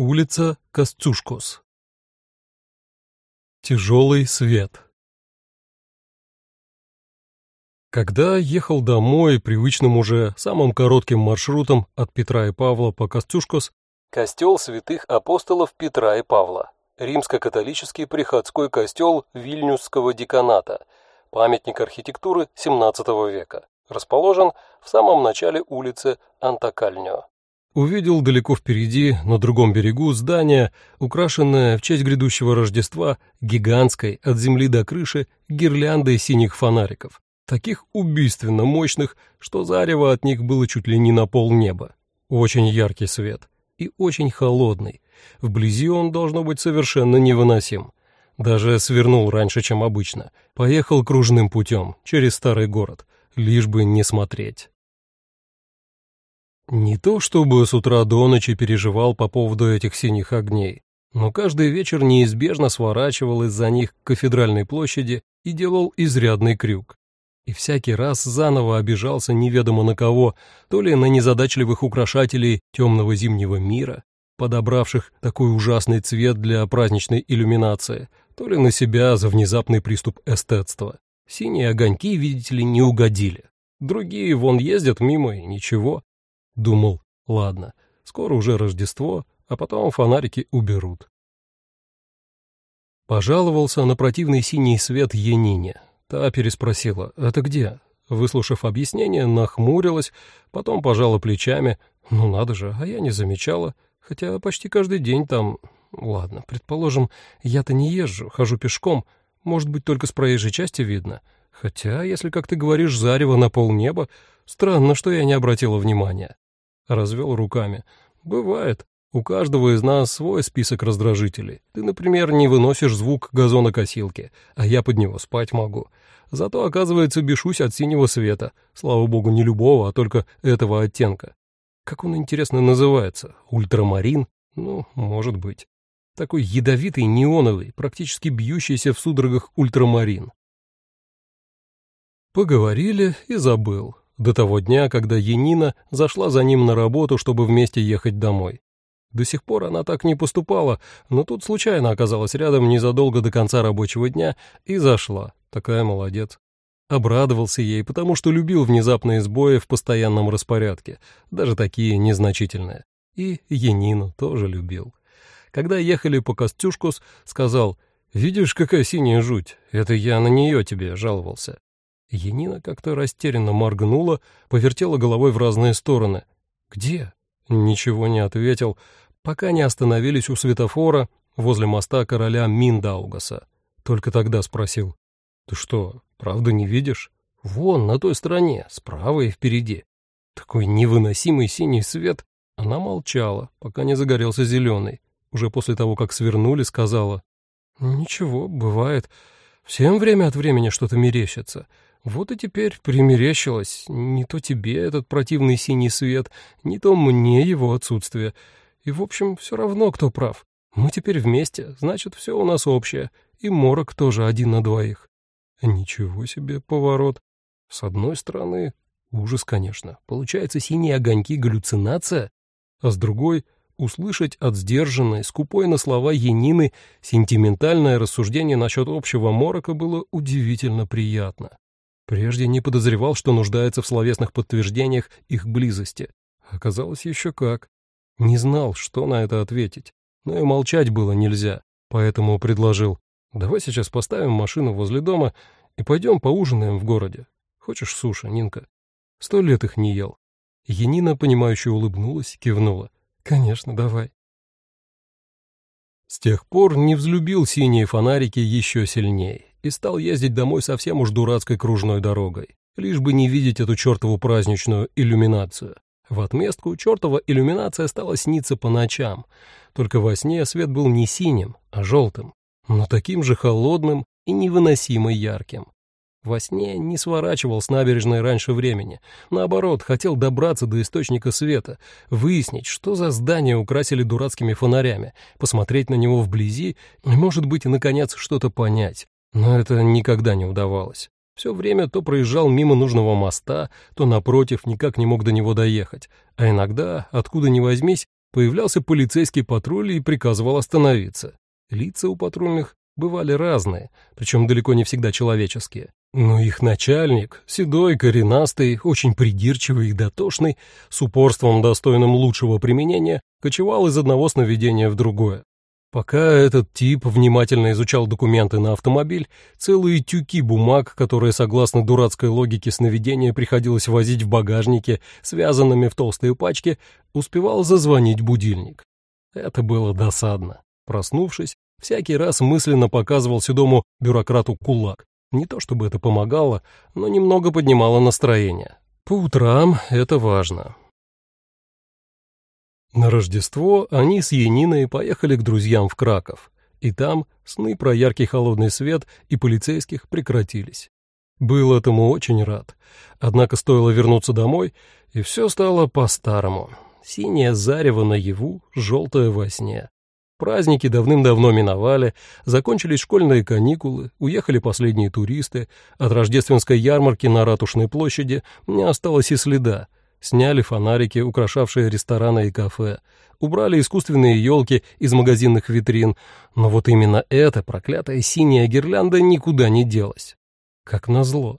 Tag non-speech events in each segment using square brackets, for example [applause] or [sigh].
Улица Костюшкос. Тяжелый свет. Когда ехал домой привычным уже самым коротким маршрутом от Петра и Павла по Костюшкос, костел святых апостолов Петра и Павла, римско-католический приходской костел Вильнюсского деканата, памятник архитектуры XVII века, расположен в самом начале улицы Антакальнио. Увидел далеко впереди, на другом берегу, здание, украшенное в честь грядущего Рождества гигантской от земли до крыши гирляндой синих фонариков, таких убийственно мощных, что зарево от них было чуть ли не на полнеба. Очень яркий свет и очень холодный. Вблизи он должно быть совершенно невыносим. Даже свернул раньше, чем обычно. Поехал кружным путем, через старый город, лишь бы не смотреть. Не то чтобы с утра до ночи переживал по поводу этих синих огней, но каждый вечер неизбежно сворачивал из-за них к кафедральной площади и делал изрядный крюк. И всякий раз заново обижался неведомо на кого, то ли на незадачливых украшателей темного зимнего мира, подобравших такой ужасный цвет для праздничной иллюминации, то ли на себя за внезапный приступ эстетства. Синие огоньки, видите ли, не угодили. Другие вон ездят мимо и ничего. Думал, ладно, скоро уже Рождество, а потом фонарики уберут. Пожаловался на противный синий свет Енине. Та переспросила, «Это где?» Выслушав объяснение, нахмурилась, потом пожала плечами. «Ну надо же, а я не замечала, хотя почти каждый день там... Ладно, предположим, я-то не езжу, хожу пешком, может быть, только с проезжей части видно. Хотя, если, как ты говоришь, зарево на полнеба, странно, что я не обратила внимания» развел руками. «Бывает. У каждого из нас свой список раздражителей. Ты, например, не выносишь звук газонокосилки, а я под него спать могу. Зато, оказывается, бешусь от синего света. Слава богу, не любого, а только этого оттенка. Как он, интересно, называется? Ультрамарин? Ну, может быть. Такой ядовитый, неоновый, практически бьющийся в судорогах ультрамарин. Поговорили и забыл до того дня, когда Енина зашла за ним на работу, чтобы вместе ехать домой. До сих пор она так не поступала, но тут случайно оказалась рядом незадолго до конца рабочего дня и зашла. Такая молодец. Обрадовался ей, потому что любил внезапные сбои в постоянном распорядке, даже такие незначительные. И Енину тоже любил. Когда ехали по Костюшкус, сказал, «Видишь, какая синяя жуть? Это я на нее тебе жаловался». Енина как-то растерянно моргнула, повертела головой в разные стороны. «Где?» Ничего не ответил, пока не остановились у светофора возле моста короля Миндаугаса. Только тогда спросил. «Ты что, правда не видишь? Вон, на той стороне, справа и впереди. Такой невыносимый синий свет». Она молчала, пока не загорелся зеленый. Уже после того, как свернули, сказала. «Ничего, бывает. Всем время от времени что-то мерещится. Вот и теперь примерещилось, не то тебе этот противный синий свет, не то мне его отсутствие. И, в общем, все равно, кто прав. Мы теперь вместе, значит, все у нас общее, и морок тоже один на двоих. Ничего себе поворот. С одной стороны, ужас, конечно, получается синие огоньки галлюцинация, а с другой — услышать от сдержанной, скупой на слова Янины сентиментальное рассуждение насчет общего морока было удивительно приятно. Прежде не подозревал, что нуждается в словесных подтверждениях их близости. Оказалось еще как. Не знал, что на это ответить. Но и молчать было нельзя, поэтому предложил. «Давай сейчас поставим машину возле дома и пойдем поужинаем в городе. Хочешь суши, Нинка?» Сто лет их не ел. Енина, понимающе улыбнулась, кивнула. «Конечно, давай». С тех пор не взлюбил синие фонарики еще сильнее и стал ездить домой совсем уж дурацкой кружной дорогой, лишь бы не видеть эту чертову праздничную иллюминацию. В отместку чертова иллюминация стала сниться по ночам, только во сне свет был не синим, а желтым, но таким же холодным и невыносимо ярким. Во сне не сворачивал с набережной раньше времени. Наоборот, хотел добраться до источника света, выяснить, что за здание украсили дурацкими фонарями, посмотреть на него вблизи и, может быть, наконец, что-то понять. Но это никогда не удавалось. Все время то проезжал мимо нужного моста, то, напротив, никак не мог до него доехать. А иногда, откуда ни возьмись, появлялся полицейский патруль и приказывал остановиться. Лица у патрульных бывали разные, причем далеко не всегда человеческие. Но их начальник, седой, коренастый, очень придирчивый и дотошный, с упорством, достойным лучшего применения, кочевал из одного сновидения в другое. Пока этот тип внимательно изучал документы на автомобиль, целые тюки бумаг, которые, согласно дурацкой логике сновидения, приходилось возить в багажнике, связанными в толстые пачки, успевал зазвонить будильник. Это было досадно. Проснувшись, всякий раз мысленно показывал седому бюрократу кулак. Не то чтобы это помогало, но немного поднимало настроение. По утрам это важно. На Рождество они с Яниной поехали к друзьям в Краков, и там сны про яркий холодный свет и полицейских прекратились. Был этому очень рад. Однако стоило вернуться домой, и все стало по-старому. Синее зарево наяву, желтое во сне. Праздники давным-давно миновали, закончились школьные каникулы, уехали последние туристы, от рождественской ярмарки на Ратушной площади не осталось и следа, Сняли фонарики, украшавшие рестораны и кафе, убрали искусственные елки из магазинных витрин, но вот именно эта проклятая синяя гирлянда никуда не делась. Как назло.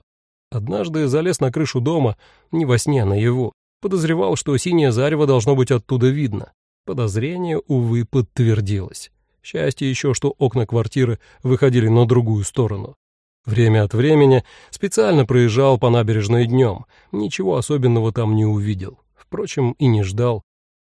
Однажды залез на крышу дома, не во сне, а наяву. Подозревал, что синее зарево должно быть оттуда видно. Подозрение, увы, подтвердилось. Счастье еще, что окна квартиры выходили на другую сторону. Время от времени специально проезжал по набережной днем, ничего особенного там не увидел, впрочем, и не ждал.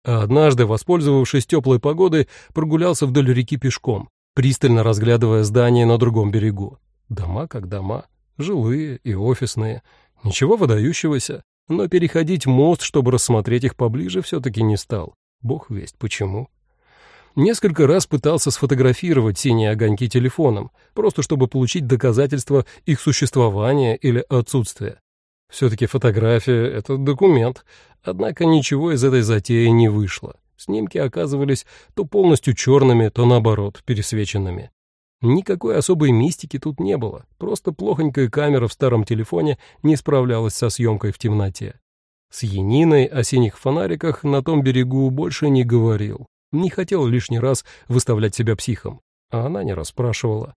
А однажды, воспользовавшись теплой погодой, прогулялся вдоль реки пешком, пристально разглядывая здания на другом берегу. Дома как дома, жилые и офисные, ничего выдающегося, но переходить мост, чтобы рассмотреть их поближе, все-таки не стал. Бог весть почему. Несколько раз пытался сфотографировать синие огоньки телефоном, просто чтобы получить доказательства их существования или отсутствия. Все-таки фотография — это документ, однако ничего из этой затеи не вышло. Снимки оказывались то полностью черными, то наоборот, пересвеченными. Никакой особой мистики тут не было, просто плохонькая камера в старом телефоне не справлялась со съемкой в темноте. С Яниной о синих фонариках на том берегу больше не говорил. Не хотел лишний раз выставлять себя психом, а она не расспрашивала.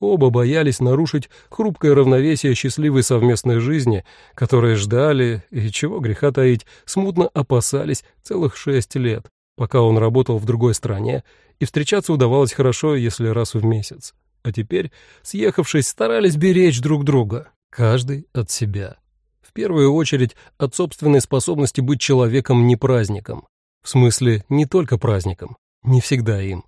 Оба боялись нарушить хрупкое равновесие счастливой совместной жизни, которые ждали и, чего греха таить, смутно опасались целых шесть лет, пока он работал в другой стране, и встречаться удавалось хорошо, если раз в месяц. А теперь, съехавшись, старались беречь друг друга, каждый от себя. В первую очередь от собственной способности быть человеком не праздником, в смысле, не только праздником, не всегда им.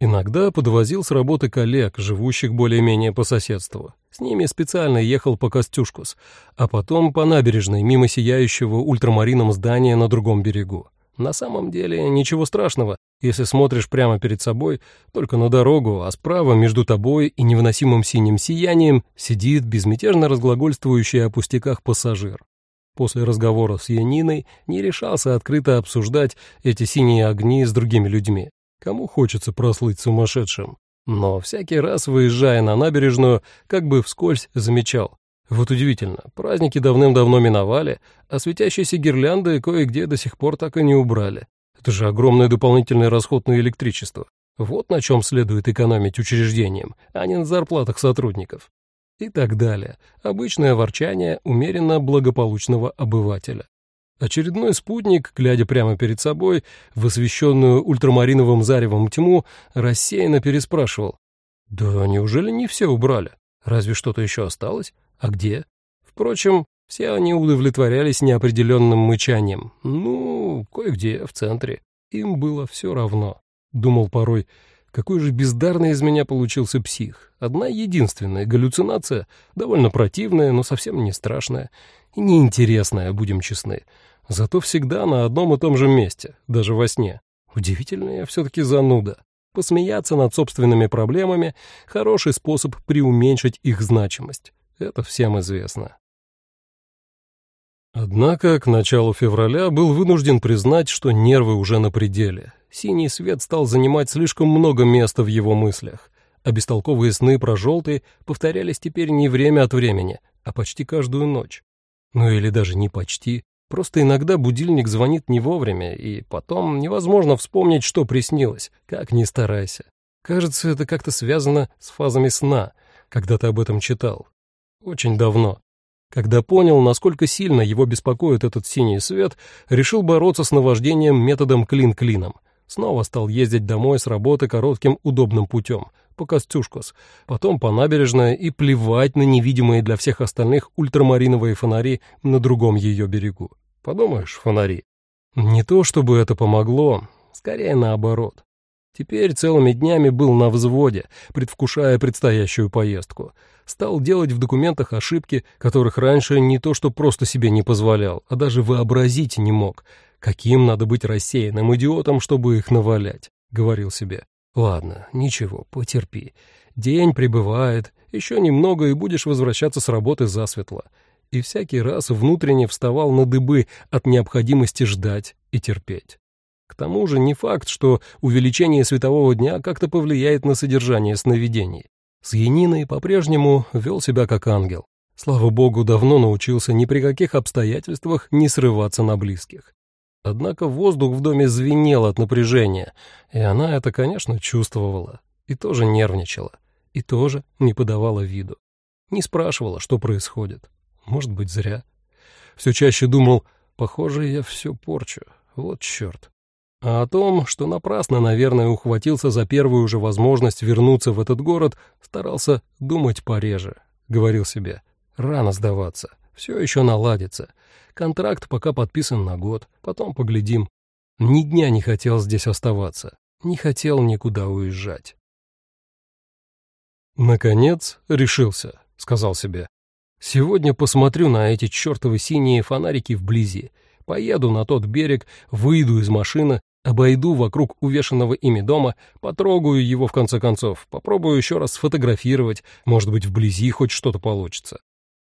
Иногда подвозил с работы коллег, живущих более-менее по соседству. С ними специально ехал по Костюшкус, а потом по набережной, мимо сияющего ультрамарином здания на другом берегу. На самом деле ничего страшного, если смотришь прямо перед собой, только на дорогу, а справа между тобой и невыносимым синим сиянием сидит безмятежно разглагольствующий о пустяках пассажир после разговора с Яниной не решался открыто обсуждать эти синие огни с другими людьми. Кому хочется прослыть сумасшедшим? Но всякий раз, выезжая на набережную, как бы вскользь замечал. Вот удивительно, праздники давным-давно миновали, а светящиеся гирлянды кое-где до сих пор так и не убрали. Это же огромный дополнительный расход на электричество. Вот на чем следует экономить учреждениям, а не на зарплатах сотрудников и так далее. Обычное ворчание умеренно благополучного обывателя. Очередной спутник, глядя прямо перед собой, в освещенную ультрамариновым заревом тьму, рассеянно переспрашивал. «Да неужели не все убрали? Разве что-то еще осталось? А где?» Впрочем, все они удовлетворялись неопределенным мычанием. Ну, кое-где, в центре. Им было все равно. Думал порой, какой же бездарный из меня получился псих. Одна единственная галлюцинация, довольно противная, но совсем не страшная. И неинтересная, будем честны. Зато всегда на одном и том же месте, даже во сне. Удивительная все-таки зануда. Посмеяться над собственными проблемами — хороший способ преуменьшить их значимость. Это всем известно. Однако к началу февраля был вынужден признать, что нервы уже на пределе. Синий свет стал занимать слишком много места в его мыслях, а бестолковые сны про желтый повторялись теперь не время от времени, а почти каждую ночь. Ну или даже не почти. Просто иногда будильник звонит не вовремя, и потом невозможно вспомнить, что приснилось, как ни старайся. Кажется, это как-то связано с фазами сна, когда ты об этом читал. Очень давно. Когда понял, насколько сильно его беспокоит этот синий свет, решил бороться с наваждением методом клин-клином. Снова стал ездить домой с работы коротким удобным путем, по Костюшкос, потом по набережной и плевать на невидимые для всех остальных ультрамариновые фонари на другом ее берегу. Подумаешь, фонари. Не то чтобы это помогло, скорее наоборот. Теперь целыми днями был на взводе, предвкушая предстоящую поездку. Стал делать в документах ошибки, которых раньше не то что просто себе не позволял, а даже вообразить не мог. Каким надо быть рассеянным идиотом, чтобы их навалять, говорил себе. Ладно, ничего, потерпи. День прибывает, еще немного и будешь возвращаться с работы засветло. И всякий раз внутренне вставал на дыбы от необходимости ждать и терпеть. К тому же не факт, что увеличение светового дня как-то повлияет на содержание сновидений. С Яниной по-прежнему вел себя как ангел. Слава богу, давно научился ни при каких обстоятельствах не срываться на близких. Однако воздух в доме звенел от напряжения, и она это, конечно, чувствовала, и тоже нервничала, и тоже не подавала виду. Не спрашивала, что происходит. Может быть, зря. Все чаще думал, похоже, я все порчу, вот черт. А о том, что напрасно, наверное, ухватился за первую же возможность вернуться в этот город, старался думать пореже. Говорил себе, рано сдаваться, все еще наладится. Контракт пока подписан на год, потом поглядим. Ни дня не хотел здесь оставаться, не хотел никуда уезжать. «Наконец решился», — сказал себе. «Сегодня посмотрю на эти чертовы синие фонарики вблизи, поеду на тот берег, выйду из машины, обойду вокруг увешанного ими дома, потрогаю его в конце концов, попробую еще раз сфотографировать, может быть, вблизи хоть что-то получится.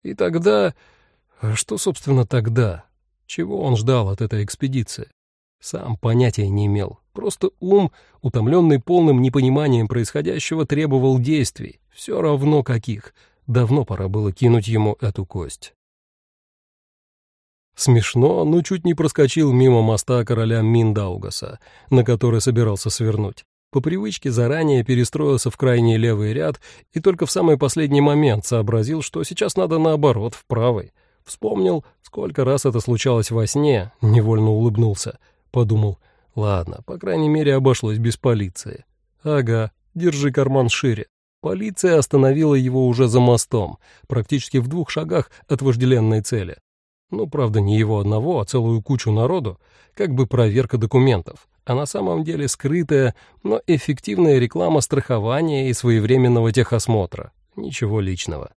И тогда а что, собственно, тогда? Чего он ждал от этой экспедиции? Сам понятия не имел. Просто ум, утомленный полным непониманием происходящего, требовал действий, все равно каких. Давно пора было кинуть ему эту кость. Смешно, но чуть не проскочил мимо моста короля Миндаугаса, на который собирался свернуть. По привычке заранее перестроился в крайний левый ряд и только в самый последний момент сообразил, что сейчас надо наоборот, в правый. Вспомнил, сколько раз это случалось во сне, невольно улыбнулся. Подумал, ладно, по крайней мере, обошлось без полиции. Ага, держи карман шире. Полиция остановила его уже за мостом, практически в двух шагах от вожделенной цели. Ну, правда, не его одного, а целую кучу народу, как бы проверка документов, а на самом деле скрытая, но эффективная реклама страхования и своевременного техосмотра. Ничего личного.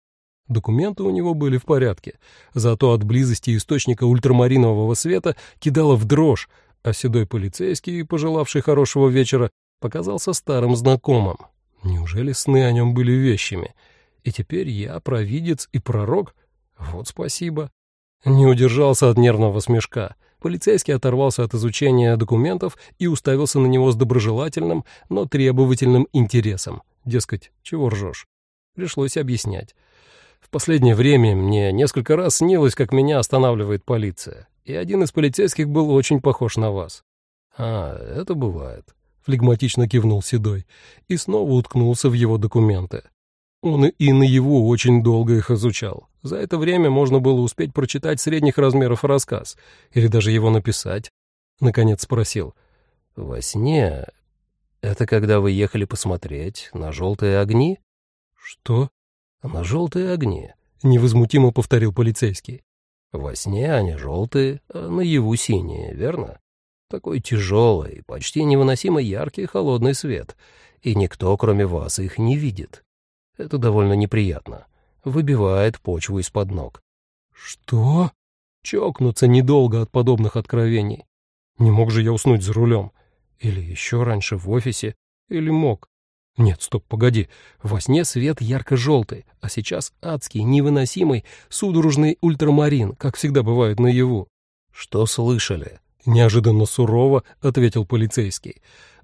Документы у него были в порядке, зато от близости источника ультрамаринового света кидало в дрожь, а седой полицейский, пожелавший хорошего вечера, показался старым знакомым. Неужели сны о нем были вещами? И теперь я провидец и пророк? Вот спасибо. Не удержался от нервного смешка. Полицейский оторвался от изучения документов и уставился на него с доброжелательным, но требовательным интересом. Дескать, чего ржешь? Пришлось объяснять. В последнее время мне несколько раз снилось, как меня останавливает полиция, и один из полицейских был очень похож на вас. А, это бывает, флегматично кивнул Седой и снова уткнулся в его документы. Он и на его очень долго их изучал. За это время можно было успеть прочитать средних размеров рассказ, или даже его написать. Наконец спросил. «Во сне? Это когда вы ехали посмотреть на желтые огни?» «Что?» «На желтые огни», — невозмутимо повторил полицейский. «Во сне они желтые, а наяву синие, верно? Такой тяжелый, почти невыносимо яркий холодный свет, и никто, кроме вас, их не видит. Это довольно неприятно. Выбивает почву из-под ног». «Что?» Чокнуться недолго от подобных откровений. Не мог же я уснуть за рулем. Или еще раньше в офисе. Или мог. Нет, стоп, погоди. Во сне свет ярко-желтый, а сейчас адский, невыносимый, судорожный ультрамарин, как всегда бывает наяву. Что слышали? Неожиданно сурово ответил полицейский.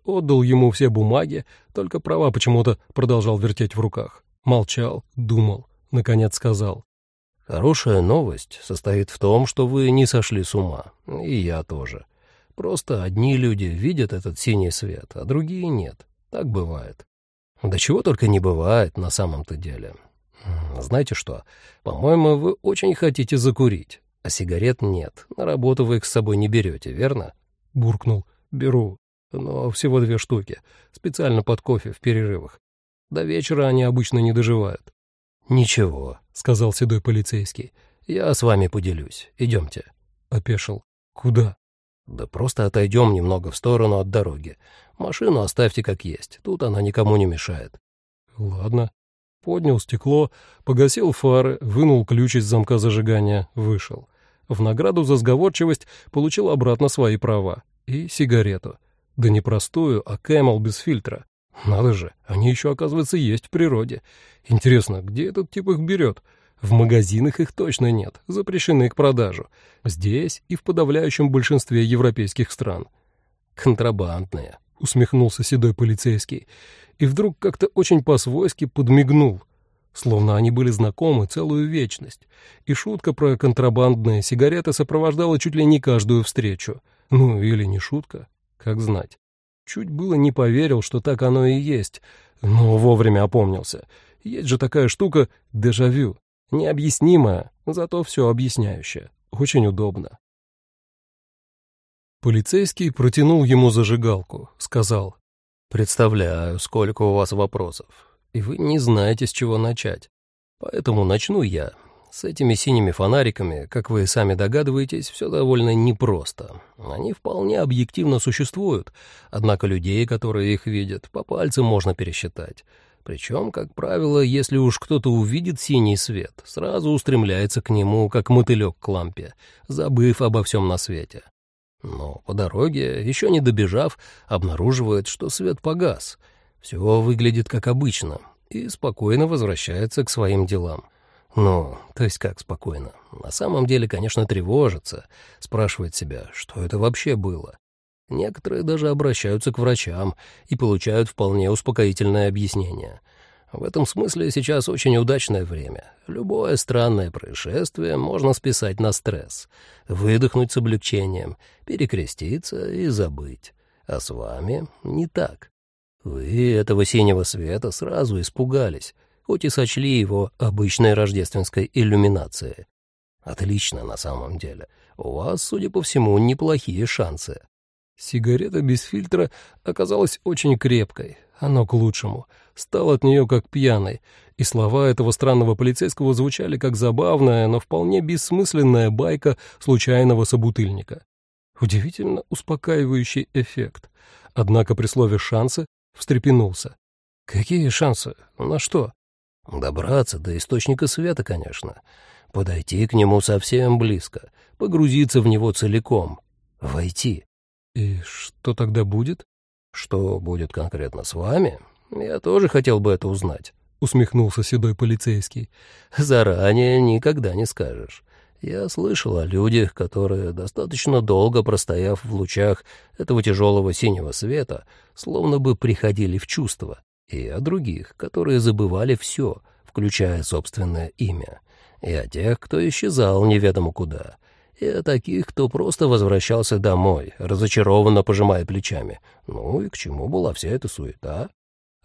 Отдал ему все бумаги, только права почему-то продолжал вертеть в руках. Молчал, думал, наконец сказал. Хорошая новость состоит в том, что вы не сошли с ума, и я тоже. Просто одни люди видят этот синий свет, а другие нет. Так бывает. Да чего только не бывает на самом-то деле. Знаете что, по-моему, вы очень хотите закурить, а сигарет нет. На работу вы их с собой не берете, верно? Буркнул. Беру. Но всего две штуки. Специально под кофе в перерывах. До вечера они обычно не доживают. «Ничего», — сказал седой полицейский. «Я с вами поделюсь. Идемте». Опешил. «Куда?» «Да просто отойдем немного в сторону от дороги. Машину оставьте как есть. Тут она никому не мешает». «Ладно». Поднял стекло, погасил фары, вынул ключ из замка зажигания, вышел. В награду за сговорчивость получил обратно свои права. И сигарету. Да не простую, а Camel без фильтра. Надо же, они еще, оказывается, есть в природе. Интересно, где этот тип их берет? В магазинах их точно нет, запрещены к продаже. Здесь и в подавляющем большинстве европейских стран. Контрабандные, усмехнулся седой полицейский. И вдруг как-то очень по-свойски подмигнул. Словно они были знакомы целую вечность. И шутка про контрабандные сигареты сопровождала чуть ли не каждую встречу. Ну, или не шутка, как знать. Чуть было не поверил, что так оно и есть, но вовремя опомнился. Есть же такая штука — дежавю. Необъяснимая, зато все объясняющая. Очень удобно. Полицейский протянул ему зажигалку, сказал. «Представляю, сколько у вас вопросов, и вы не знаете, с чего начать. Поэтому начну я. С этими синими фонариками, как вы сами догадываетесь, все довольно непросто. Они вполне объективно существуют, однако людей, которые их видят, по пальцам можно пересчитать. Причем, как правило, если уж кто-то увидит синий свет, сразу устремляется к нему, как мотылек к лампе, забыв обо всем на свете. Но по дороге, еще не добежав, обнаруживает, что свет погас. Все выглядит как обычно и спокойно возвращается к своим делам. Ну, то есть как спокойно? На самом деле, конечно, тревожится, спрашивает себя, что это вообще было. Некоторые даже обращаются к врачам и получают вполне успокоительное объяснение. В этом смысле сейчас очень удачное время. Любое странное происшествие можно списать на стресс, выдохнуть с облегчением, перекреститься и забыть. А с вами не так. Вы этого синего света сразу испугались, хоть и сочли его обычной рождественской иллюминацией. Отлично на самом деле. У вас, судя по всему, неплохие шансы. Сигарета без фильтра оказалась очень крепкой. Оно к лучшему. Стал от нее как пьяный. И слова этого странного полицейского звучали как забавная, но вполне бессмысленная байка случайного собутыльника. Удивительно успокаивающий эффект. Однако при слове «шансы» встрепенулся. «Какие шансы? На что?» Добраться до источника света, конечно. Подойти к нему совсем близко, погрузиться в него целиком, войти. И что тогда будет? Что будет конкретно с вами? Я тоже хотел бы это узнать. Усмехнулся седой полицейский. Заранее никогда не скажешь. Я слышал о людях, которые, достаточно долго простояв в лучах этого тяжелого синего света, словно бы приходили в чувство и о других, которые забывали все, включая собственное имя, и о тех, кто исчезал неведомо куда, и о таких, кто просто возвращался домой, разочарованно пожимая плечами. Ну и к чему была вся эта суета?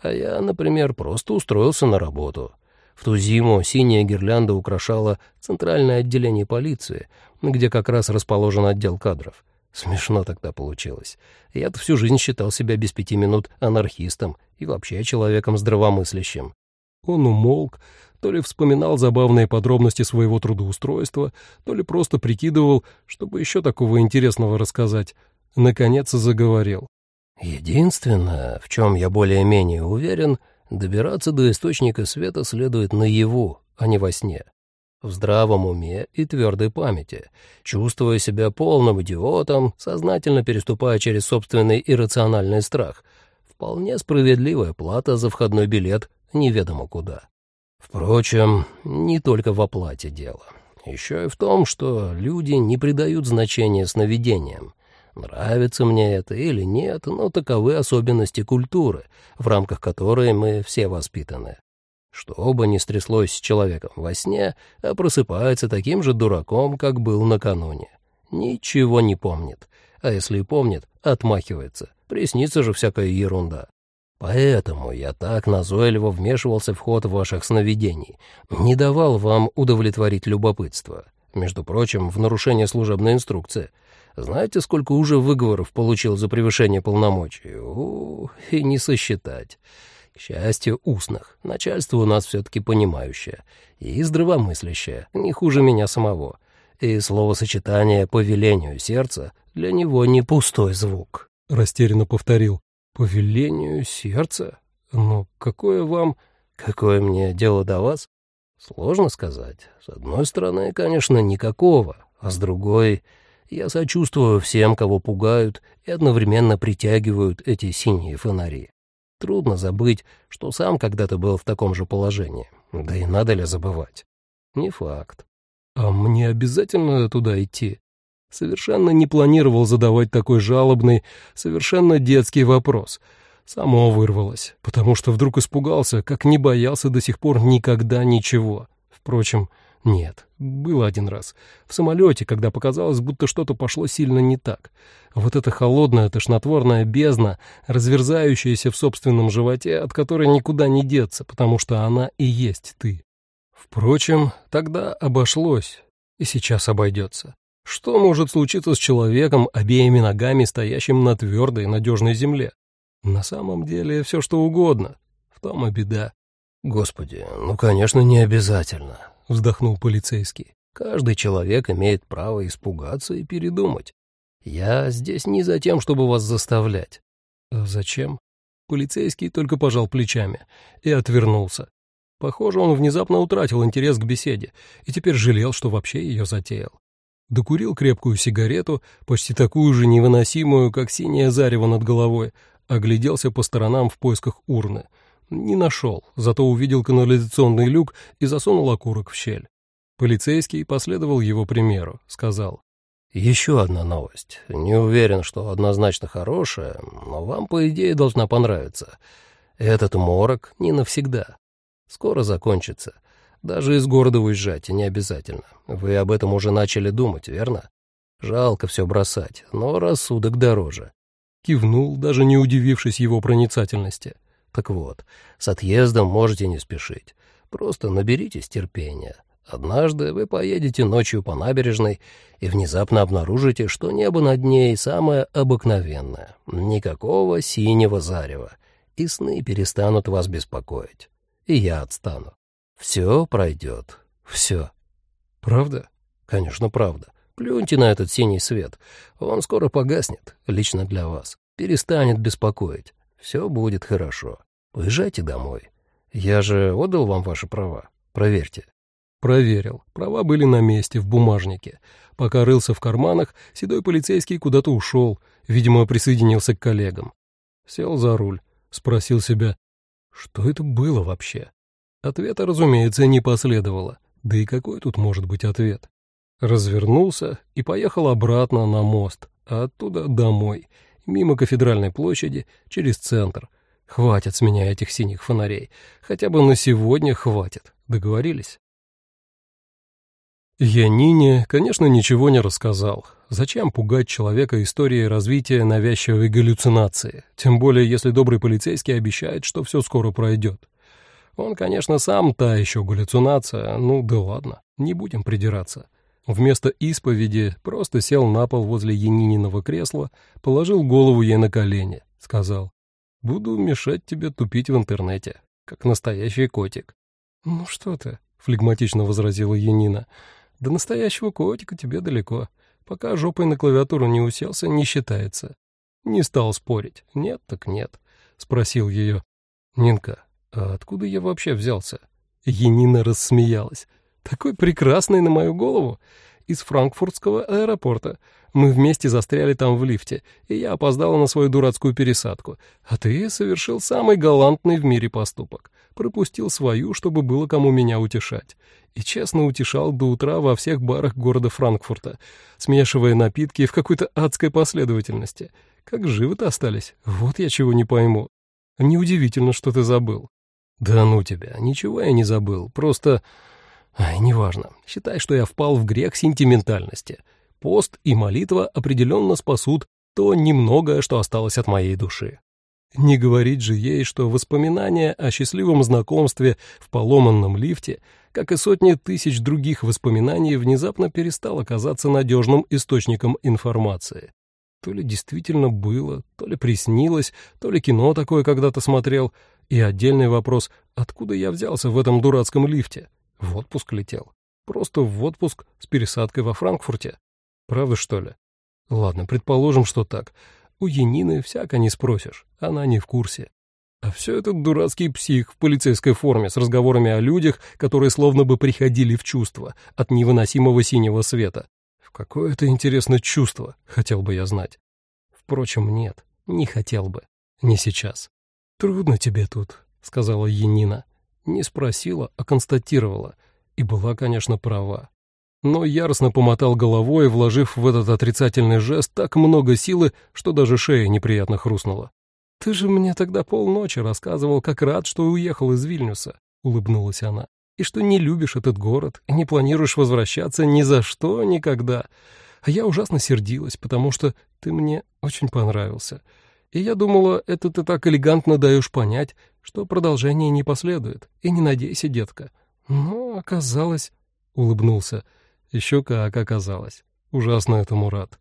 А я, например, просто устроился на работу. В ту зиму синяя гирлянда украшала центральное отделение полиции, где как раз расположен отдел кадров. Смешно тогда получилось. Я-то всю жизнь считал себя без пяти минут анархистом и вообще человеком здравомыслящим. Он умолк, то ли вспоминал забавные подробности своего трудоустройства, то ли просто прикидывал, чтобы еще такого интересного рассказать. Наконец заговорил. «Единственное, в чем я более-менее уверен, добираться до источника света следует наяву, а не во сне в здравом уме и твердой памяти, чувствуя себя полным идиотом, сознательно переступая через собственный иррациональный страх. Вполне справедливая плата за входной билет неведомо куда. Впрочем, не только в оплате дело. Еще и в том, что люди не придают значения сновидениям. Нравится мне это или нет, но таковы особенности культуры, в рамках которой мы все воспитаны. Что бы ни стряслось с человеком во сне, а просыпается таким же дураком, как был накануне. Ничего не помнит. А если и помнит, отмахивается. Приснится же всякая ерунда. Поэтому я так назойливо вмешивался в ход ваших сновидений, не давал вам удовлетворить любопытство. Между прочим, в нарушение служебной инструкции. Знаете, сколько уже выговоров получил за превышение полномочий? У, и не сосчитать. К счастью, устных. Начальство у нас все-таки понимающее. И здравомыслящее, не хуже меня самого. И словосочетание «по велению сердца» для него не пустой звук. Растерянно повторил. «По велению сердца? Ну, какое вам...» «Какое мне дело до вас?» Сложно сказать. С одной стороны, конечно, никакого, а с другой... Я сочувствую всем, кого пугают и одновременно притягивают эти синие фонари. Трудно забыть, что сам когда-то был в таком же положении. Да и надо ли забывать? Не факт. А мне обязательно туда идти? Совершенно не планировал задавать такой жалобный, совершенно детский вопрос. Само вырвалось, потому что вдруг испугался, как не боялся до сих пор никогда ничего. Впрочем, нет, было один раз. В самолете, когда показалось, будто что-то пошло сильно не так. Вот эта холодная тошнотворная бездна, разверзающаяся в собственном животе, от которой никуда не деться, потому что она и есть ты. Впрочем, тогда обошлось, и сейчас обойдется. Что может случиться с человеком, обеими ногами стоящим на твердой, надежной земле? На самом деле все что угодно. В том и беда. Господи, ну, конечно, не обязательно. — вздохнул полицейский. «Каждый человек имеет право испугаться и передумать. Я здесь не за тем, чтобы вас заставлять». «А зачем?» Полицейский только пожал плечами и отвернулся. Похоже, он внезапно утратил интерес к беседе и теперь жалел, что вообще ее затеял. Докурил крепкую сигарету, почти такую же невыносимую, как синее зарево над головой, огляделся по сторонам в поисках урны — не нашел, зато увидел канализационный люк и засунул окурок в щель. Полицейский последовал его примеру, сказал. «Еще одна новость. Не уверен, что однозначно хорошая, но вам, по идее, должна понравиться. Этот морок не навсегда. Скоро закончится. Даже из города уезжать не обязательно. Вы об этом уже начали думать, верно? Жалко все бросать, но рассудок дороже». Кивнул, даже не удивившись его проницательности. Так вот, с отъездом можете не спешить. Просто наберитесь терпения. Однажды вы поедете ночью по набережной и внезапно обнаружите, что небо над ней самое обыкновенное. Никакого синего зарева. И сны перестанут вас беспокоить. И я отстану. Все пройдет. Все. Правда? Конечно, правда. Плюньте на этот синий свет. Он скоро погаснет, лично для вас. Перестанет беспокоить. Все будет хорошо. Уезжайте домой. Я же отдал вам ваши права. Проверьте». Проверил. Права были на месте, в бумажнике. Пока рылся в карманах, седой полицейский куда-то ушел, видимо, присоединился к коллегам. Сел за руль, спросил себя, что это было вообще? Ответа, разумеется, не последовало. Да и какой тут может быть ответ? Развернулся и поехал обратно на мост, а оттуда домой, мимо кафедральной площади, через центр. Хватит с меня этих синих фонарей. Хотя бы на сегодня хватит. Договорились? Я конечно, ничего не рассказал. Зачем пугать человека историей развития навязчивой галлюцинации? Тем более, если добрый полицейский обещает, что все скоро пройдет. Он, конечно, сам та еще галлюцинация, ну да ладно, не будем придираться. Вместо исповеди просто сел на пол возле Янининого кресла, положил голову ей на колени, сказал, «Буду мешать тебе тупить в интернете, как настоящий котик». «Ну что ты», — флегматично возразила Янина, «до настоящего котика тебе далеко. Пока жопой на клавиатуру не уселся, не считается». Не стал спорить. «Нет, так нет», — спросил ее. «Нинка, а откуда я вообще взялся?» Янина рассмеялась. Такой прекрасный на мою голову. Из франкфуртского аэропорта. Мы вместе застряли там в лифте, и я опоздала на свою дурацкую пересадку. А ты совершил самый галантный в мире поступок. Пропустил свою, чтобы было кому меня утешать. И честно утешал до утра во всех барах города Франкфурта, смешивая напитки в какой-то адской последовательности. Как живы-то остались? Вот я чего не пойму. Неудивительно, что ты забыл. «Да ну тебя, ничего я не забыл, просто...» Ай, неважно. Считай, что я впал в грех сентиментальности. Пост и молитва определенно спасут то немногое, что осталось от моей души. Не говорить же ей, что воспоминания о счастливом знакомстве в поломанном лифте, как и сотни тысяч других воспоминаний, внезапно перестало казаться надежным источником информации. То ли действительно было, то ли приснилось, то ли кино такое когда-то смотрел. И отдельный вопрос, откуда я взялся в этом дурацком лифте? В отпуск летел. Просто в отпуск с пересадкой во Франкфурте. Правда, что ли? Ладно, предположим, что так. У Янины всяко не спросишь, она не в курсе. А все этот дурацкий псих в полицейской форме с разговорами о людях, которые словно бы приходили в чувство от невыносимого синего света. В какое это интересное чувство, хотел бы я знать. Впрочем, нет, не хотел бы. Не сейчас. «Трудно тебе тут», — сказала Янина. Не спросила, а констатировала. И была, конечно, права. Но яростно помотал головой, вложив в этот отрицательный жест так много силы, что даже шея неприятно хрустнула. «Ты же мне тогда полночи рассказывал, как рад, что уехал из Вильнюса», — улыбнулась она, «и что не любишь этот город, не планируешь возвращаться ни за что никогда. А я ужасно сердилась, потому что ты мне очень понравился. И я думала, это ты так элегантно даешь понять, что продолжение не последует. И не надейся, детка. Но оказалось... Улыбнулся. Еще как оказалось. Ужасно этому рад.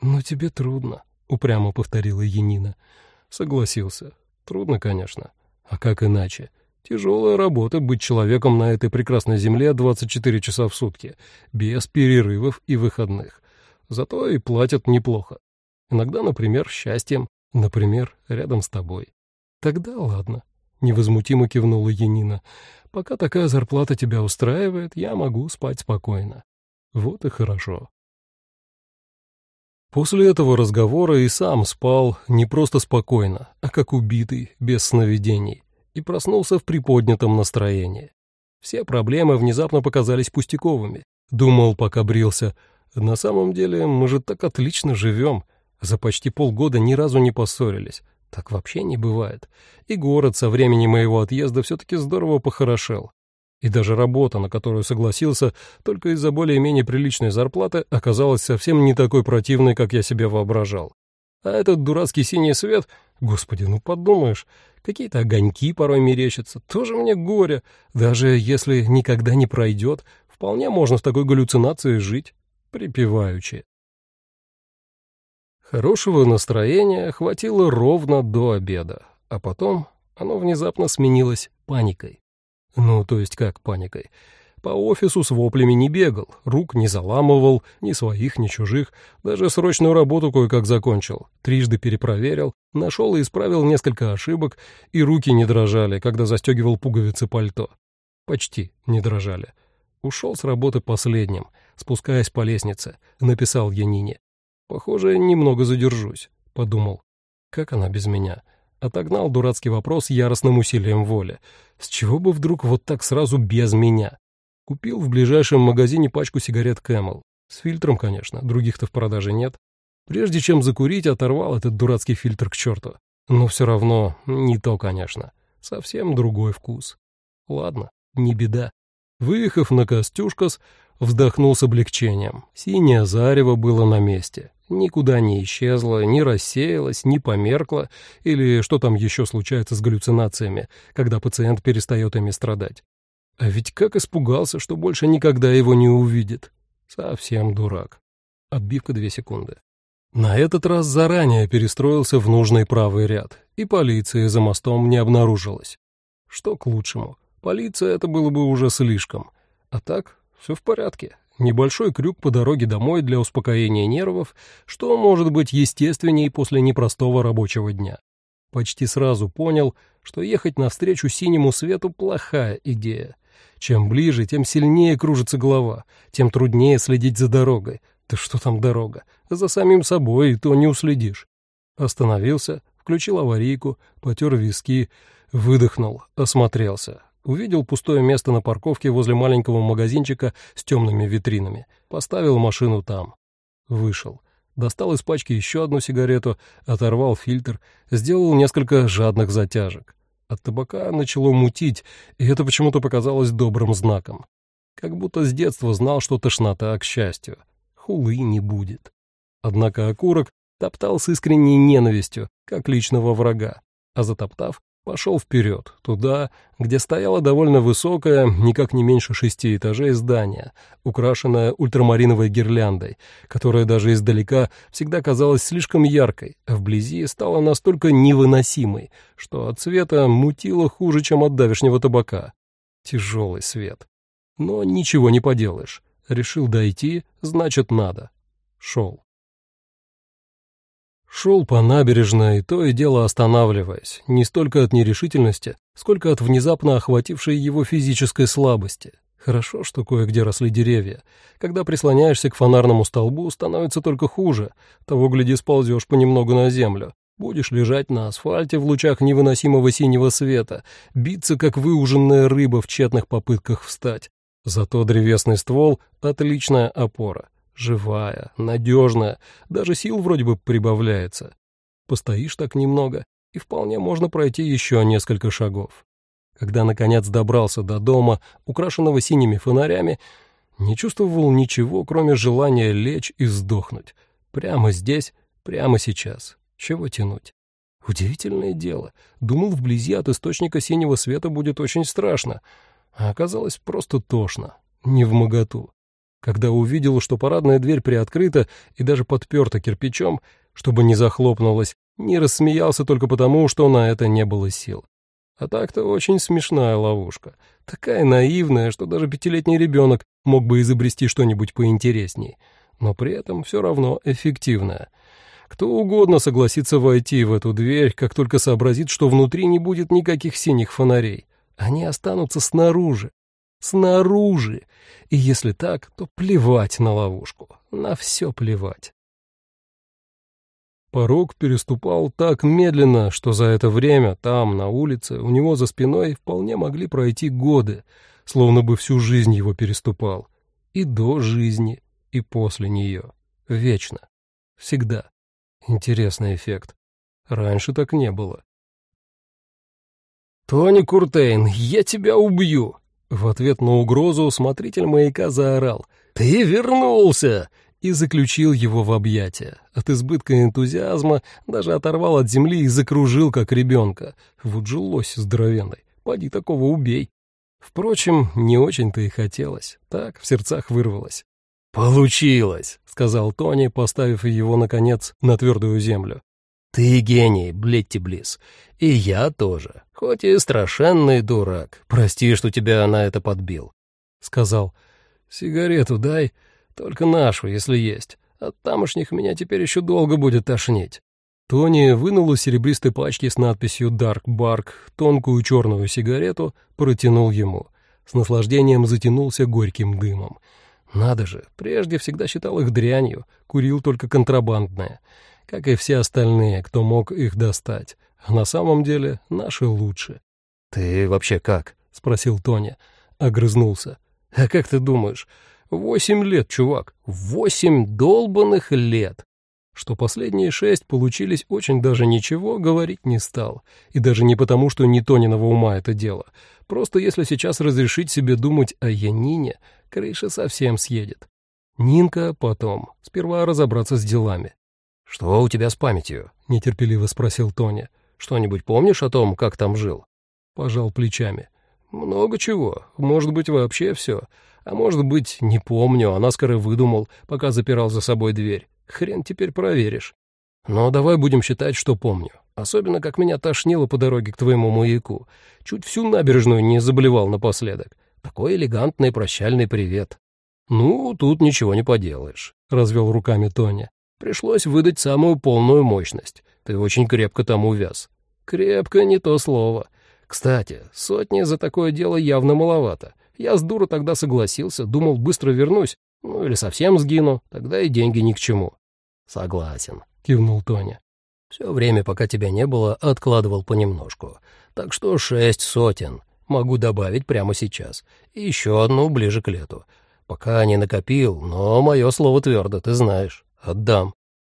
Но тебе трудно, упрямо повторила Янина. Согласился. Трудно, конечно. А как иначе? Тяжелая работа быть человеком на этой прекрасной земле 24 часа в сутки, без перерывов и выходных. Зато и платят неплохо. Иногда, например, счастьем, например, рядом с тобой. Тогда ладно. — невозмутимо кивнула Янина. «Пока такая зарплата тебя устраивает, я могу спать спокойно». «Вот и хорошо». После этого разговора и сам спал не просто спокойно, а как убитый, без сновидений, и проснулся в приподнятом настроении. Все проблемы внезапно показались пустяковыми. Думал, пока брился. На самом деле, мы же так отлично живем. За почти полгода ни разу не поссорились. Так вообще не бывает. И город со времени моего отъезда все-таки здорово похорошел. И даже работа, на которую согласился, только из-за более-менее приличной зарплаты, оказалась совсем не такой противной, как я себе воображал. А этот дурацкий синий свет, господи, ну подумаешь, какие-то огоньки порой мерещатся, тоже мне горе. Даже если никогда не пройдет, вполне можно в такой галлюцинации жить, припеваючи. Хорошего настроения хватило ровно до обеда, а потом оно внезапно сменилось паникой. Ну, то есть как паникой? По офису с воплями не бегал, рук не заламывал, ни своих, ни чужих, даже срочную работу кое-как закончил, трижды перепроверил, нашел и исправил несколько ошибок, и руки не дрожали, когда застегивал пуговицы пальто. Почти не дрожали. Ушел с работы последним, спускаясь по лестнице, написал Янине. Похоже, немного задержусь, подумал. Как она без меня? Отогнал дурацкий вопрос яростным усилием воли. С чего бы вдруг вот так сразу без меня? Купил в ближайшем магазине пачку сигарет Camel. С фильтром, конечно, других-то в продаже нет. Прежде чем закурить, оторвал этот дурацкий фильтр к черту. Но все равно не то, конечно. Совсем другой вкус. Ладно, не беда. Выехав на Костюшкас, вздохнул с облегчением. Синее зарево было на месте никуда не исчезла, не рассеялась, не померкла, или что там еще случается с галлюцинациями, когда пациент перестает ими страдать. А ведь как испугался, что больше никогда его не увидит. Совсем дурак. Отбивка две секунды. На этот раз заранее перестроился в нужный правый ряд, и полиции за мостом не обнаружилось. Что к лучшему. Полиция это было бы уже слишком. А так, все в порядке. Небольшой крюк по дороге домой для успокоения нервов, что может быть естественней после непростого рабочего дня. Почти сразу понял, что ехать навстречу синему свету – плохая идея. Чем ближе, тем сильнее кружится голова, тем труднее следить за дорогой. Да что там дорога? За самим собой и то не уследишь. Остановился, включил аварийку, потер виски, выдохнул, осмотрелся. Увидел пустое место на парковке возле маленького магазинчика с темными витринами. Поставил машину там. Вышел. Достал из пачки еще одну сигарету, оторвал фильтр, сделал несколько жадных затяжек. От табака начало мутить, и это почему-то показалось добрым знаком. Как будто с детства знал, что тошнота к счастью. Хулы не будет. Однако окурок топтал с искренней ненавистью, как личного врага, а затоптав, пошел вперед, туда, где стояло довольно высокое, никак не меньше шести этажей здание, украшенное ультрамариновой гирляндой, которая даже издалека всегда казалась слишком яркой, а вблизи стала настолько невыносимой, что от света мутило хуже, чем от давешнего табака. Тяжелый свет. Но ничего не поделаешь. Решил дойти, значит, надо. Шел. Шел по набережной, то и дело останавливаясь, не столько от нерешительности, сколько от внезапно охватившей его физической слабости. Хорошо, что кое-где росли деревья. Когда прислоняешься к фонарному столбу, становится только хуже. Того, гляди, сползешь понемногу на землю. Будешь лежать на асфальте в лучах невыносимого синего света, биться, как выуженная рыба в тщетных попытках встать. Зато древесный ствол — отличная опора. Живая, надежная, даже сил вроде бы прибавляется. Постоишь так немного, и вполне можно пройти еще несколько шагов. Когда, наконец, добрался до дома, украшенного синими фонарями, не чувствовал ничего, кроме желания лечь и сдохнуть. Прямо здесь, прямо сейчас. Чего тянуть? Удивительное дело. Думал, вблизи от источника синего света будет очень страшно, а оказалось просто тошно, не в моготу. Когда увидел, что парадная дверь приоткрыта и даже подперта кирпичом, чтобы не захлопнулась, не рассмеялся только потому, что на это не было сил. А так-то очень смешная ловушка. Такая наивная, что даже пятилетний ребенок мог бы изобрести что-нибудь поинтересней. Но при этом все равно эффективная. Кто угодно согласится войти в эту дверь, как только сообразит, что внутри не будет никаких синих фонарей. Они останутся снаружи, снаружи. И если так, то плевать на ловушку, на все плевать. Порог переступал так медленно, что за это время там, на улице, у него за спиной вполне могли пройти годы, словно бы всю жизнь его переступал. И до жизни, и после нее. Вечно. Всегда. Интересный эффект. Раньше так не было. «Тони Куртейн, я тебя убью!» В ответ на угрозу смотритель маяка заорал «Ты вернулся!» и заключил его в объятия. От избытка энтузиазма даже оторвал от земли и закружил, как ребенка. Вот же лось здоровенный, поди такого убей. Впрочем, не очень-то и хотелось, так в сердцах вырвалось. «Получилось!» — сказал Тони, поставив его, наконец, на твердую землю. «Ты гений, Блетти Близ, и я тоже, хоть и страшенный дурак. Прости, что тебя на это подбил», — сказал. «Сигарету дай, только нашу, если есть. От тамошних меня теперь еще долго будет тошнить». Тони вынул из серебристой пачки с надписью «Dark Bark» тонкую черную сигарету, протянул ему. С наслаждением затянулся горьким дымом. Надо же, прежде всегда считал их дрянью, курил только контрабандное — как и все остальные, кто мог их достать. А на самом деле наши лучше. «Ты вообще как?» — спросил Тоня. Огрызнулся. «А как ты думаешь? Восемь лет, чувак. Восемь долбанных лет!» Что последние шесть получились очень даже ничего, говорить не стал. И даже не потому, что не Тониного ума это дело. Просто если сейчас разрешить себе думать о Янине, крыша совсем съедет. Нинка потом. Сперва разобраться с делами. «Что у тебя с памятью?» — нетерпеливо спросил Тоня. «Что-нибудь помнишь о том, как там жил?» Пожал плечами. «Много чего. Может быть, вообще все. А может быть, не помню, а наскоро выдумал, пока запирал за собой дверь. Хрен теперь проверишь. Но давай будем считать, что помню. Особенно, как меня тошнило по дороге к твоему маяку. Чуть всю набережную не заболевал напоследок. Такой элегантный прощальный привет». «Ну, тут ничего не поделаешь», — развел руками Тоня. Пришлось выдать самую полную мощность. Ты очень крепко там увяз. Крепко не то слово. Кстати, сотни за такое дело явно маловато. Я с дуру тогда согласился, думал, быстро вернусь. Ну или совсем сгину, тогда и деньги ни к чему. Согласен, кивнул Тоня. Все время, пока тебя не было, откладывал понемножку. Так что шесть сотен. Могу добавить прямо сейчас. И еще одну ближе к лету. Пока не накопил, но мое слово твердо, ты знаешь. Отдам.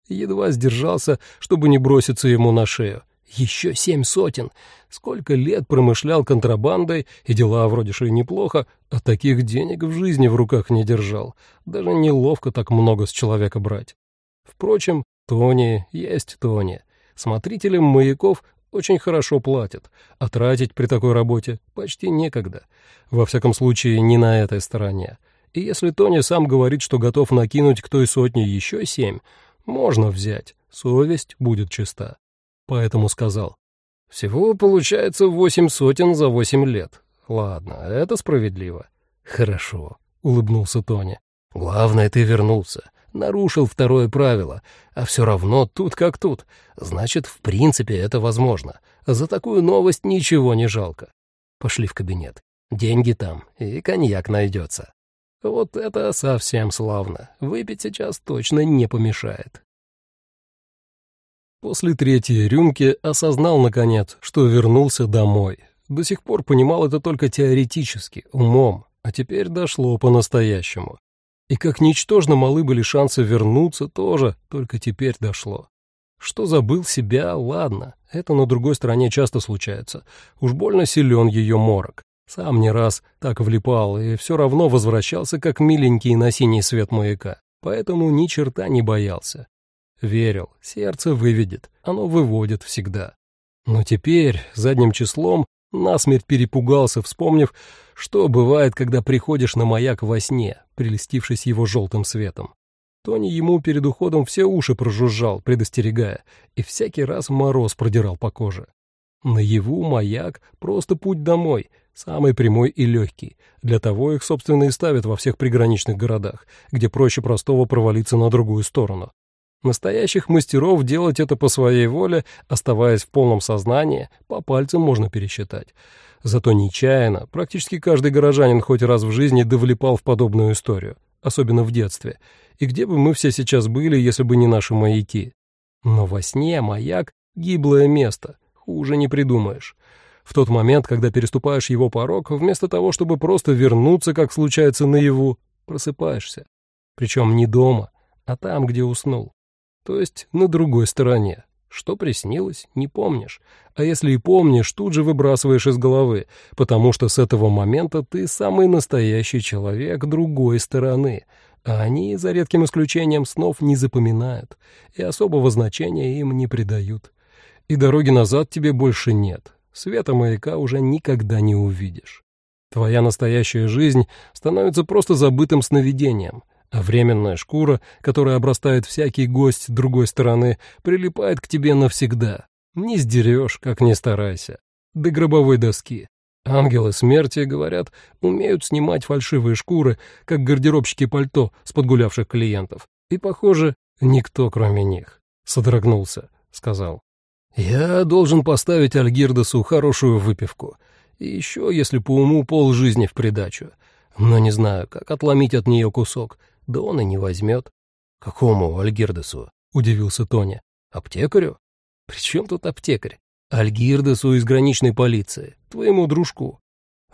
Едва сдержался, чтобы не броситься ему на шею. Еще семь сотен. Сколько лет промышлял контрабандой, и дела вроде шли неплохо, а таких денег в жизни в руках не держал. Даже неловко так много с человека брать. Впрочем, Тони есть Тони. Смотрителям маяков очень хорошо платят, а тратить при такой работе почти некогда. Во всяком случае, не на этой стороне. И если Тони сам говорит, что готов накинуть к той сотне еще семь, можно взять, совесть будет чиста поэтому сказал. «Всего получается восемь сотен за восемь лет. Ладно, это справедливо». «Хорошо», — улыбнулся Тони. «Главное, ты вернулся. Нарушил второе правило, а все равно тут как тут. Значит, в принципе, это возможно. За такую новость ничего не жалко. Пошли в кабинет. Деньги там, и коньяк найдется. Вот это совсем славно. Выпить сейчас точно не помешает». После третьей рюмки осознал, наконец, что вернулся домой. До сих пор понимал это только теоретически, умом, а теперь дошло по-настоящему. И как ничтожно малы были шансы вернуться, тоже только теперь дошло. Что забыл себя, ладно, это на другой стороне часто случается. Уж больно силен ее морок. Сам не раз так влипал и все равно возвращался, как миленький на синий свет маяка. Поэтому ни черта не боялся. Верил, сердце выведет, оно выводит всегда. Но теперь, задним числом, насмерть перепугался, вспомнив, что бывает, когда приходишь на маяк во сне, прелестившись его желтым светом. Тони ему перед уходом все уши прожужжал, предостерегая, и всякий раз мороз продирал по коже. Наяву маяк — просто путь домой, самый прямой и легкий. Для того их, собственно, и ставят во всех приграничных городах, где проще простого провалиться на другую сторону. Настоящих мастеров делать это по своей воле, оставаясь в полном сознании, по пальцам можно пересчитать. Зато нечаянно практически каждый горожанин хоть раз в жизни довлипал в подобную историю, особенно в детстве. И где бы мы все сейчас были, если бы не наши маяки? Но во сне маяк — гиблое место, хуже не придумаешь. В тот момент, когда переступаешь его порог, вместо того, чтобы просто вернуться, как случается наяву, просыпаешься. Причем не дома, а там, где уснул то есть на другой стороне. Что приснилось, не помнишь. А если и помнишь, тут же выбрасываешь из головы, потому что с этого момента ты самый настоящий человек другой стороны, а они, за редким исключением, снов не запоминают и особого значения им не придают. И дороги назад тебе больше нет, света маяка уже никогда не увидишь. Твоя настоящая жизнь становится просто забытым сновидением, а временная шкура, которая обрастает всякий гость другой стороны, прилипает к тебе навсегда. Не сдерешь, как ни старайся. До гробовой доски. Ангелы смерти, говорят, умеют снимать фальшивые шкуры, как гардеробщики пальто с подгулявших клиентов. И, похоже, никто, кроме них. Содрогнулся, сказал. «Я должен поставить Альгирдосу хорошую выпивку. И еще, если по уму, пол жизни в придачу. Но не знаю, как отломить от нее кусок, да он и не возьмет. «Какому Альгирдесу?» — удивился Тоня. «Аптекарю?» «При чем тут аптекарь?» «Альгирдесу из граничной полиции, твоему дружку».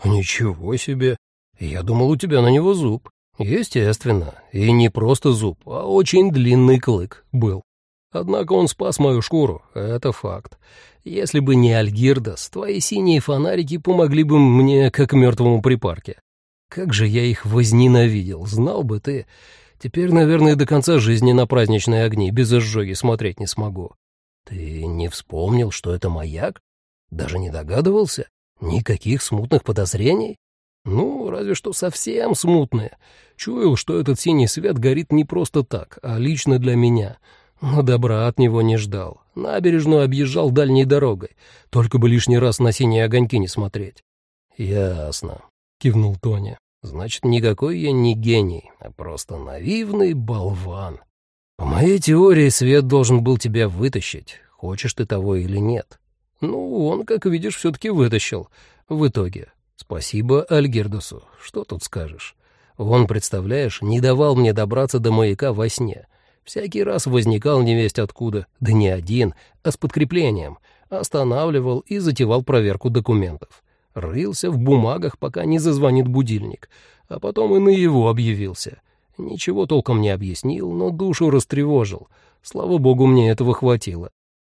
«Ничего себе! Я думал, у тебя на него зуб». «Естественно, и не просто зуб, а очень длинный клык был. Однако он спас мою шкуру, это факт. Если бы не Альгирдас, твои синие фонарики помогли бы мне как мертвому припарке. Как же я их возненавидел, знал бы ты. Теперь, наверное, до конца жизни на праздничные огни без изжоги смотреть не смогу. Ты не вспомнил, что это маяк? Даже не догадывался? Никаких смутных подозрений? Ну, разве что совсем смутные. Чуял, что этот синий свет горит не просто так, а лично для меня. Но добра от него не ждал. Набережную объезжал дальней дорогой. Только бы лишний раз на синие огоньки не смотреть. Ясно. — кивнул Тоня. «Значит, никакой я не гений, а просто наивный болван. По моей теории, свет должен был тебя вытащить, хочешь ты того или нет. Ну, он, как видишь, все-таки вытащил. В итоге. Спасибо Альгердусу. Что тут скажешь? Он, представляешь, не давал мне добраться до маяка во сне. Всякий раз возникал невесть откуда, да не один, а с подкреплением, останавливал и затевал проверку документов. Рылся в бумагах, пока не зазвонит будильник, а потом и на его объявился. Ничего толком не объяснил, но душу растревожил. Слава богу, мне этого хватило.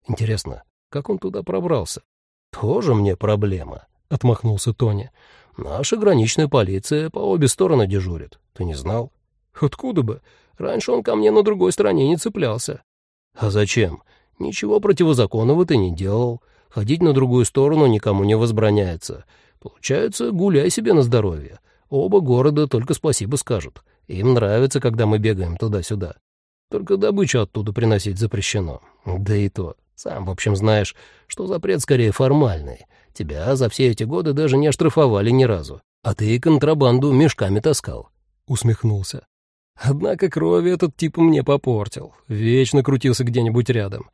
Интересно, Как он туда пробрался? Тоже мне проблема, — отмахнулся Тони. Наша граничная полиция по обе стороны дежурит. Ты не знал? Откуда бы? Раньше он ко мне на другой стороне не цеплялся. А зачем? Ничего противозаконного ты не делал. Ходить на другую сторону никому не возбраняется. Получается, гуляй себе на здоровье. Оба города только спасибо скажут. Им нравится, когда мы бегаем туда-сюда. Только добычу оттуда приносить запрещено. Да и то. Сам, в общем, знаешь, что запрет скорее формальный. Тебя за все эти годы даже не оштрафовали ни разу. А ты контрабанду мешками таскал. Усмехнулся. Однако крови этот тип мне попортил. Вечно крутился где-нибудь рядом.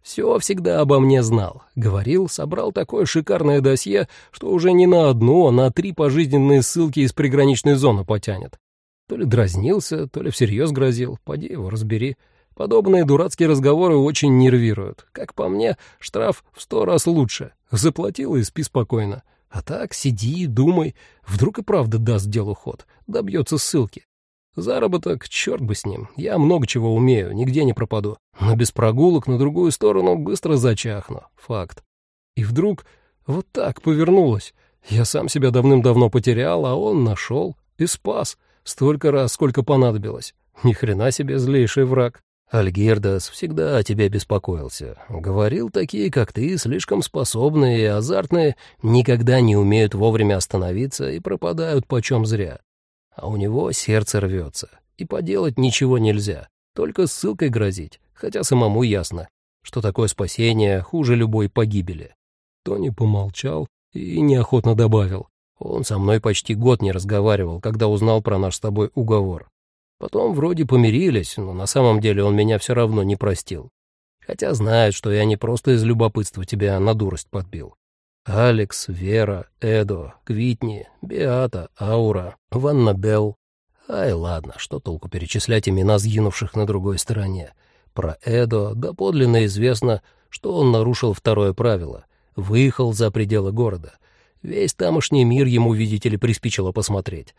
Все всегда обо мне знал. Говорил, собрал такое шикарное досье, что уже не на одну, а на три пожизненные ссылки из приграничной зоны потянет. То ли дразнился, то ли всерьез грозил. Поди его разбери. Подобные дурацкие разговоры очень нервируют. Как по мне, штраф в сто раз лучше. Заплатил и спи спокойно. А так сиди и думай. Вдруг и правда даст делу ход. Добьется ссылки. Заработок, черт бы с ним. Я много чего умею, нигде не пропаду. Но без прогулок на другую сторону быстро зачахну. Факт. И вдруг вот так повернулось. Я сам себя давным-давно потерял, а он нашел и спас. Столько раз, сколько понадобилось. Ни хрена себе злейший враг. Альгердас всегда о тебе беспокоился. Говорил, такие, как ты, слишком способные и азартные, никогда не умеют вовремя остановиться и пропадают почем зря а у него сердце рвется, и поделать ничего нельзя, только ссылкой грозить, хотя самому ясно, что такое спасение хуже любой погибели. Тони помолчал и неохотно добавил. Он со мной почти год не разговаривал, когда узнал про наш с тобой уговор. Потом вроде помирились, но на самом деле он меня все равно не простил. Хотя знает, что я не просто из любопытства тебя на дурость подбил. Алекс, Вера, Эдо, Квитни, Беата, Аура, Ванна Белл. Ай, ладно, что толку перечислять имена сгинувших на другой стороне. Про Эдо доподлинно известно, что он нарушил второе правило — выехал за пределы города. Весь тамошний мир ему, видите ли, приспичило посмотреть.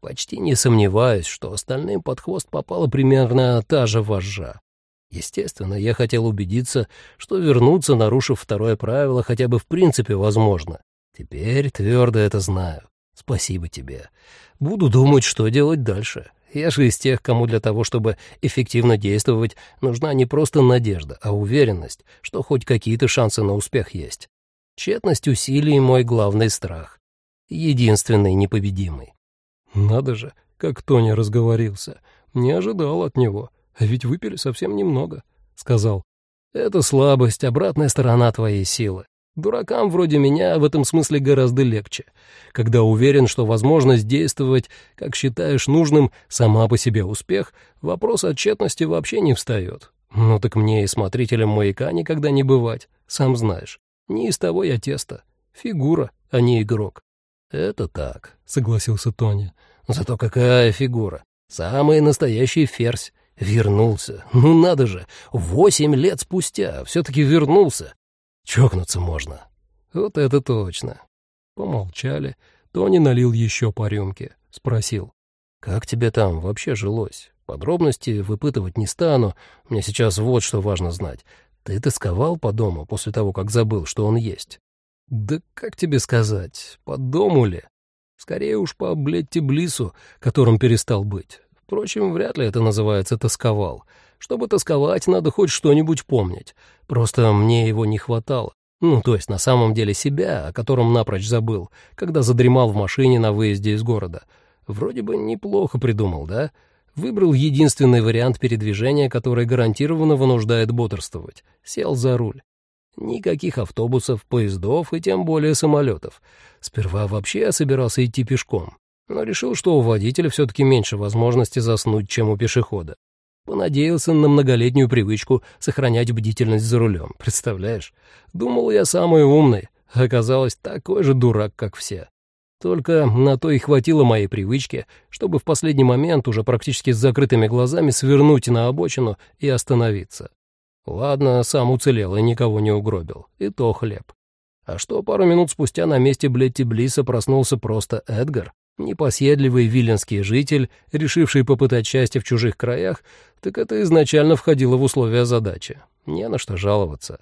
Почти не сомневаюсь, что остальным под хвост попала примерно та же вожжа. Естественно, я хотел убедиться, что вернуться, нарушив второе правило, хотя бы в принципе возможно. Теперь твердо это знаю. Спасибо тебе. Буду думать, что делать дальше. Я же из тех, кому для того, чтобы эффективно действовать, нужна не просто надежда, а уверенность, что хоть какие-то шансы на успех есть. Тщетность усилий — мой главный страх. Единственный непобедимый. Надо же, как Тони разговорился. Не ожидал от него. А ведь выпили совсем немного», — сказал. «Это слабость, обратная сторона твоей силы. Дуракам вроде меня в этом смысле гораздо легче, когда уверен, что возможность действовать, как считаешь нужным, сама по себе успех, вопрос отчетности вообще не встает. Ну так мне и смотрителем маяка никогда не бывать, сам знаешь. Не из того я тесто. Фигура, а не игрок. «Это так», — согласился Тони. «Зато какая фигура! Самый настоящий ферзь. Вернулся. Ну надо же, восемь лет спустя все-таки вернулся. Чокнуться можно. Вот это точно. Помолчали. Тони налил еще по рюмке. Спросил. «Как тебе там вообще жилось? Подробности выпытывать не стану. Мне сейчас вот что важно знать. Ты тосковал по дому после того, как забыл, что он есть?» «Да как тебе сказать, по дому ли?» Скорее уж по Блетти-Блису, которым перестал быть. Впрочем, вряд ли это называется «тосковал». Чтобы тосковать, надо хоть что-нибудь помнить. Просто мне его не хватало. Ну, то есть на самом деле себя, о котором напрочь забыл, когда задремал в машине на выезде из города. Вроде бы неплохо придумал, да? Выбрал единственный вариант передвижения, который гарантированно вынуждает бодрствовать. Сел за руль. Никаких автобусов, поездов и тем более самолетов. Сперва вообще собирался идти пешком но решил, что у водителя все-таки меньше возможности заснуть, чем у пешехода. Понадеялся на многолетнюю привычку сохранять бдительность за рулем, [laughs] представляешь? Думал, я самый умный, а оказалось такой же дурак, как все. Только на то и хватило моей привычки, чтобы в последний момент уже практически с закрытыми глазами свернуть на обочину и остановиться. Ладно, сам уцелел и никого не угробил, и то хлеб. А что пару минут спустя на месте Блетти Блиса проснулся просто Эдгар, Непоседливый виленский житель, решивший попытать счастье в чужих краях, так это изначально входило в условия задачи. Не на что жаловаться.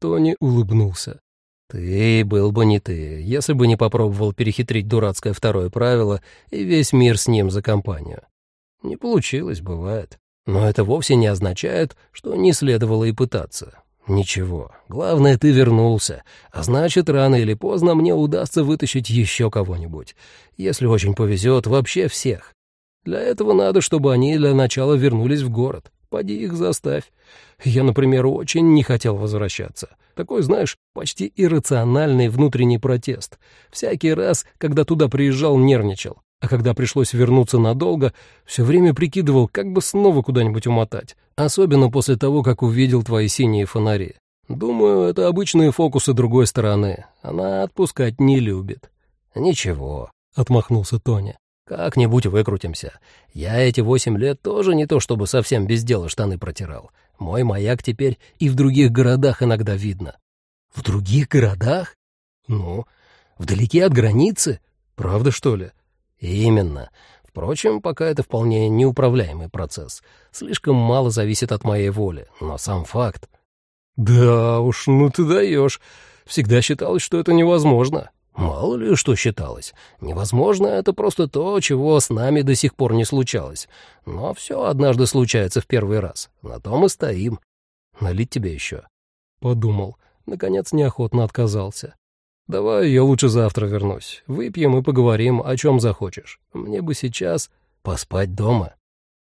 Тони улыбнулся. «Ты был бы не ты, если бы не попробовал перехитрить дурацкое второе правило и весь мир с ним за компанию. Не получилось, бывает. Но это вовсе не означает, что не следовало и пытаться. Ничего, главное, ты вернулся, а значит, рано или поздно мне удастся вытащить еще кого-нибудь. Если очень повезет, вообще всех. Для этого надо, чтобы они для начала вернулись в город. Поди их заставь. Я, например, очень не хотел возвращаться. Такой, знаешь, почти иррациональный внутренний протест. Всякий раз, когда туда приезжал, нервничал. А когда пришлось вернуться надолго, все время прикидывал, как бы снова куда-нибудь умотать. Особенно после того, как увидел твои синие фонари. Думаю, это обычные фокусы другой стороны. Она отпускать не любит. «Ничего», — отмахнулся Тони. «Как-нибудь выкрутимся. Я эти восемь лет тоже не то чтобы совсем без дела штаны протирал. Мой маяк теперь и в других городах иногда видно». «В других городах?» «Ну, вдалеке от границы? Правда, что ли?» «Именно. Впрочем, пока это вполне неуправляемый процесс. Слишком мало зависит от моей воли, но сам факт...» «Да уж, ну ты даешь. Всегда считалось, что это невозможно». Мало ли что считалось. Невозможно — это просто то, чего с нами до сих пор не случалось. Но все однажды случается в первый раз. На том и стоим. Налить тебе еще? Подумал. Наконец неохотно отказался. Давай я лучше завтра вернусь. Выпьем и поговорим, о чем захочешь. Мне бы сейчас поспать дома.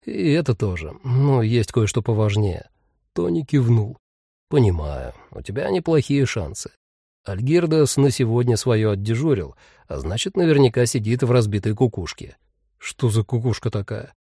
И это тоже. Но есть кое-что поважнее. Тони кивнул. Понимаю, у тебя неплохие шансы. Альгирдас на сегодня свое отдежурил, а значит, наверняка сидит в разбитой кукушке. Что за кукушка такая?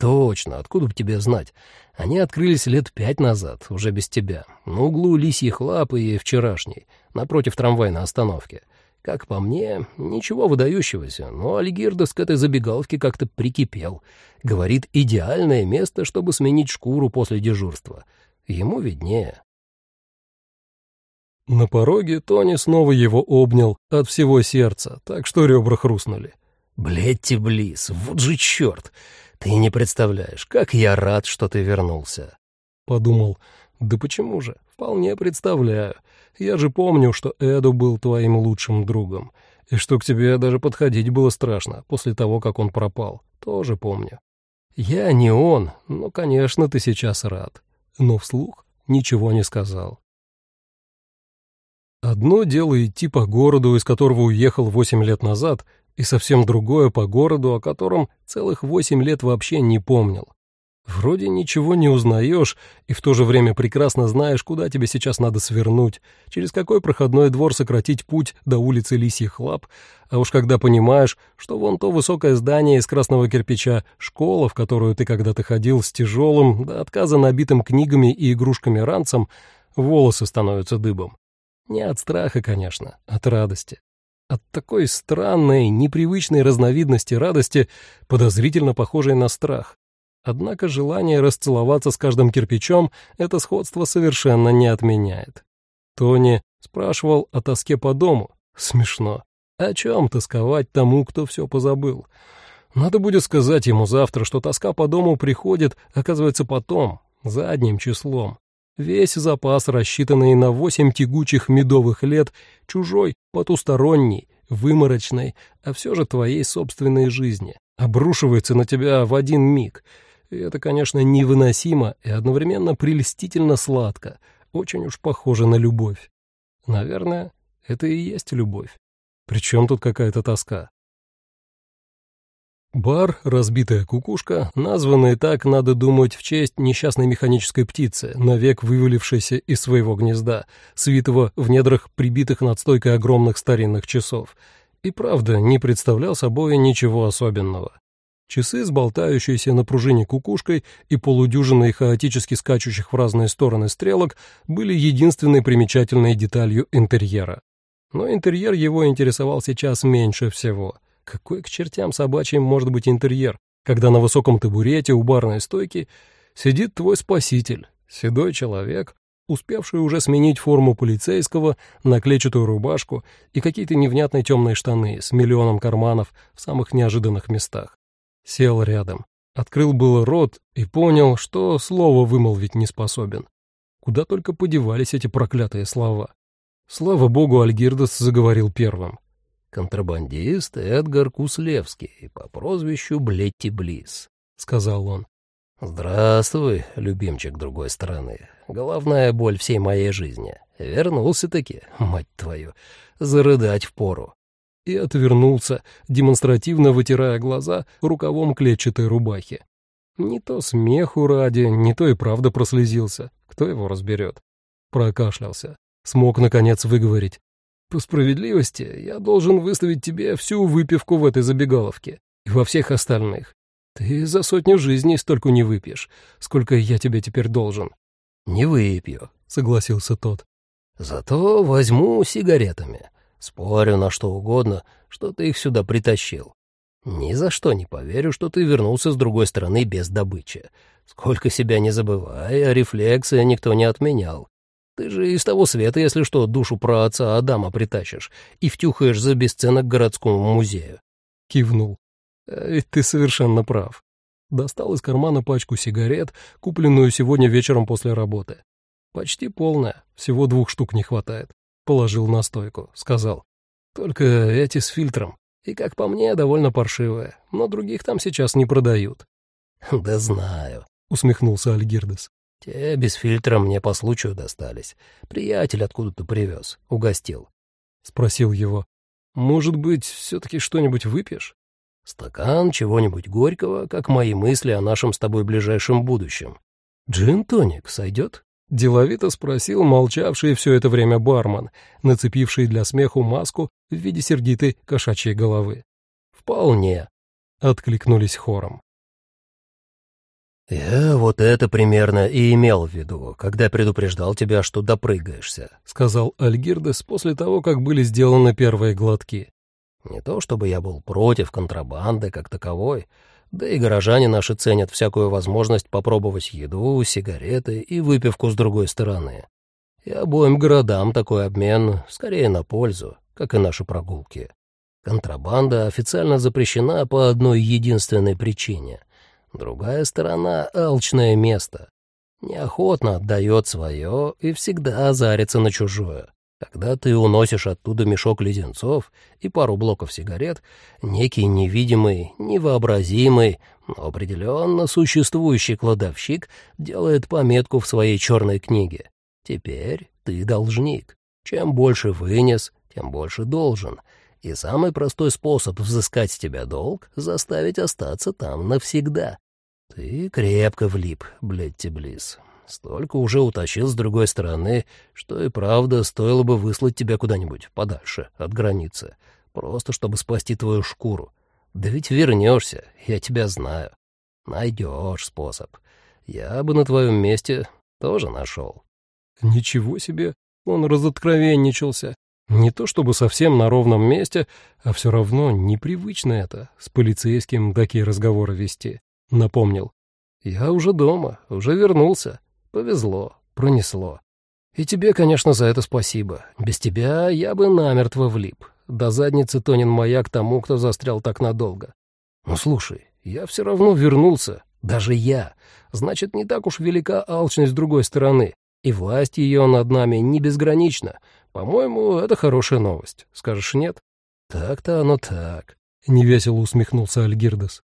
Точно, откуда бы тебе знать? Они открылись лет пять назад, уже без тебя, на углу лисьих лап и вчерашней, напротив трамвайной остановки. Как по мне, ничего выдающегося, но Альгирдас к этой забегаловке как-то прикипел. Говорит, идеальное место, чтобы сменить шкуру после дежурства. Ему виднее. На пороге Тони снова его обнял от всего сердца, так что ребра хрустнули. «Блядь, Близ, вот же черт! Ты не представляешь, как я рад, что ты вернулся!» Подумал, да почему же? Вполне представляю. Я же помню, что Эду был твоим лучшим другом, и что к тебе даже подходить было страшно после того, как он пропал. Тоже помню. Я не он, но, конечно, ты сейчас рад. Но вслух ничего не сказал. Одно дело идти по городу, из которого уехал восемь лет назад, и совсем другое по городу, о котором целых восемь лет вообще не помнил. Вроде ничего не узнаешь, и в то же время прекрасно знаешь, куда тебе сейчас надо свернуть, через какой проходной двор сократить путь до улицы Лисьих Лап, а уж когда понимаешь, что вон то высокое здание из красного кирпича, школа, в которую ты когда-то ходил с тяжелым, до отказа набитым книгами и игрушками ранцем, волосы становятся дыбом. Не от страха, конечно, от радости. От такой странной, непривычной разновидности радости, подозрительно похожей на страх. Однако желание расцеловаться с каждым кирпичом это сходство совершенно не отменяет. Тони спрашивал о тоске по дому. Смешно. О чем тосковать тому, кто все позабыл? Надо будет сказать ему завтра, что тоска по дому приходит, оказывается, потом, задним числом. Весь запас, рассчитанный на восемь тягучих медовых лет, чужой, потусторонний, выморочной, а все же твоей собственной жизни, обрушивается на тебя в один миг. И это, конечно, невыносимо и одновременно прелестительно сладко, очень уж похоже на любовь. Наверное, это и есть любовь. Причем тут какая-то тоска? Бар «Разбитая кукушка», названный так, надо думать, в честь несчастной механической птицы, навек вывалившейся из своего гнезда, свитого в недрах прибитых над стойкой огромных старинных часов, и правда не представлял собой ничего особенного. Часы с болтающейся на пружине кукушкой и полудюжиной хаотически скачущих в разные стороны стрелок были единственной примечательной деталью интерьера. Но интерьер его интересовал сейчас меньше всего — какой к чертям собачьим может быть интерьер, когда на высоком табурете у барной стойки сидит твой спаситель, седой человек, успевший уже сменить форму полицейского на клетчатую рубашку и какие-то невнятные темные штаны с миллионом карманов в самых неожиданных местах. Сел рядом, открыл было рот и понял, что слово вымолвить не способен. Куда только подевались эти проклятые слова. Слава богу, Альгирдас заговорил первым. «Контрабандист Эдгар Куслевский по прозвищу Блетти Близ», — сказал он. «Здравствуй, любимчик другой стороны. Головная боль всей моей жизни. Вернулся-таки, мать твою, зарыдать впору». И отвернулся, демонстративно вытирая глаза рукавом клетчатой рубахи. Не то смеху ради, не то и правда прослезился. Кто его разберет? Прокашлялся. Смог, наконец, выговорить. По справедливости, я должен выставить тебе всю выпивку в этой забегаловке и во всех остальных. Ты за сотню жизней столько не выпьешь, сколько я тебе теперь должен. Не выпью, согласился тот. Зато возьму сигаретами. Спорю на что угодно, что ты их сюда притащил. Ни за что не поверю, что ты вернулся с другой стороны без добычи. Сколько себя не забывай, а рефлексы никто не отменял. Ты же из того света, если что, душу про отца Адама притащишь и втюхаешь за бесценок городскому музею. Кивнул. А ты совершенно прав. Достал из кармана пачку сигарет, купленную сегодня вечером после работы. Почти полная, всего двух штук не хватает. Положил на стойку, сказал. Только эти с фильтром. И, как по мне, довольно паршивые, но других там сейчас не продают. «Да знаю», — усмехнулся Альгирдес. Те без фильтра мне по случаю достались. Приятель откуда-то привез, угостил. Спросил его. Может быть, все-таки что-нибудь выпьешь? Стакан чего-нибудь горького, как мои мысли о нашем с тобой ближайшем будущем. Джин-тоник сойдет? Деловито спросил молчавший все это время бармен, нацепивший для смеху маску в виде сердитой кошачьей головы. «Вполне», — откликнулись хором. «Я вот это примерно и имел в виду, когда предупреждал тебя, что допрыгаешься», — сказал Альгирдес после того, как были сделаны первые глотки. «Не то чтобы я был против контрабанды как таковой, да и горожане наши ценят всякую возможность попробовать еду, сигареты и выпивку с другой стороны. И обоим городам такой обмен скорее на пользу, как и наши прогулки. Контрабанда официально запрещена по одной единственной причине — Другая сторона — алчное место. Неохотно отдает свое и всегда озарится на чужое. Когда ты уносишь оттуда мешок леденцов и пару блоков сигарет, некий невидимый, невообразимый, но определенно существующий кладовщик делает пометку в своей черной книге. Теперь ты должник. Чем больше вынес, тем больше должен. И самый простой способ взыскать с тебя долг — заставить остаться там навсегда. Ты крепко влип, блядь, Тиблис. Столько уже утащил с другой стороны, что и правда стоило бы выслать тебя куда-нибудь подальше от границы, просто чтобы спасти твою шкуру. Да ведь вернешься, я тебя знаю. Найдешь способ. Я бы на твоем месте тоже нашел. Ничего себе, он разоткровенничался. Не то чтобы совсем на ровном месте, а все равно непривычно это, с полицейским такие разговоры вести. Напомнил. Я уже дома, уже вернулся. Повезло, пронесло. И тебе, конечно, за это спасибо. Без тебя я бы намертво влип. До задницы тонен маяк тому, кто застрял так надолго. Ну, слушай, я все равно вернулся, даже я. Значит, не так уж велика алчность другой стороны, и власть ее над нами не безгранична. По-моему, это хорошая новость. Скажешь нет? Так-то оно так. Невесело усмехнулся Альгирдес.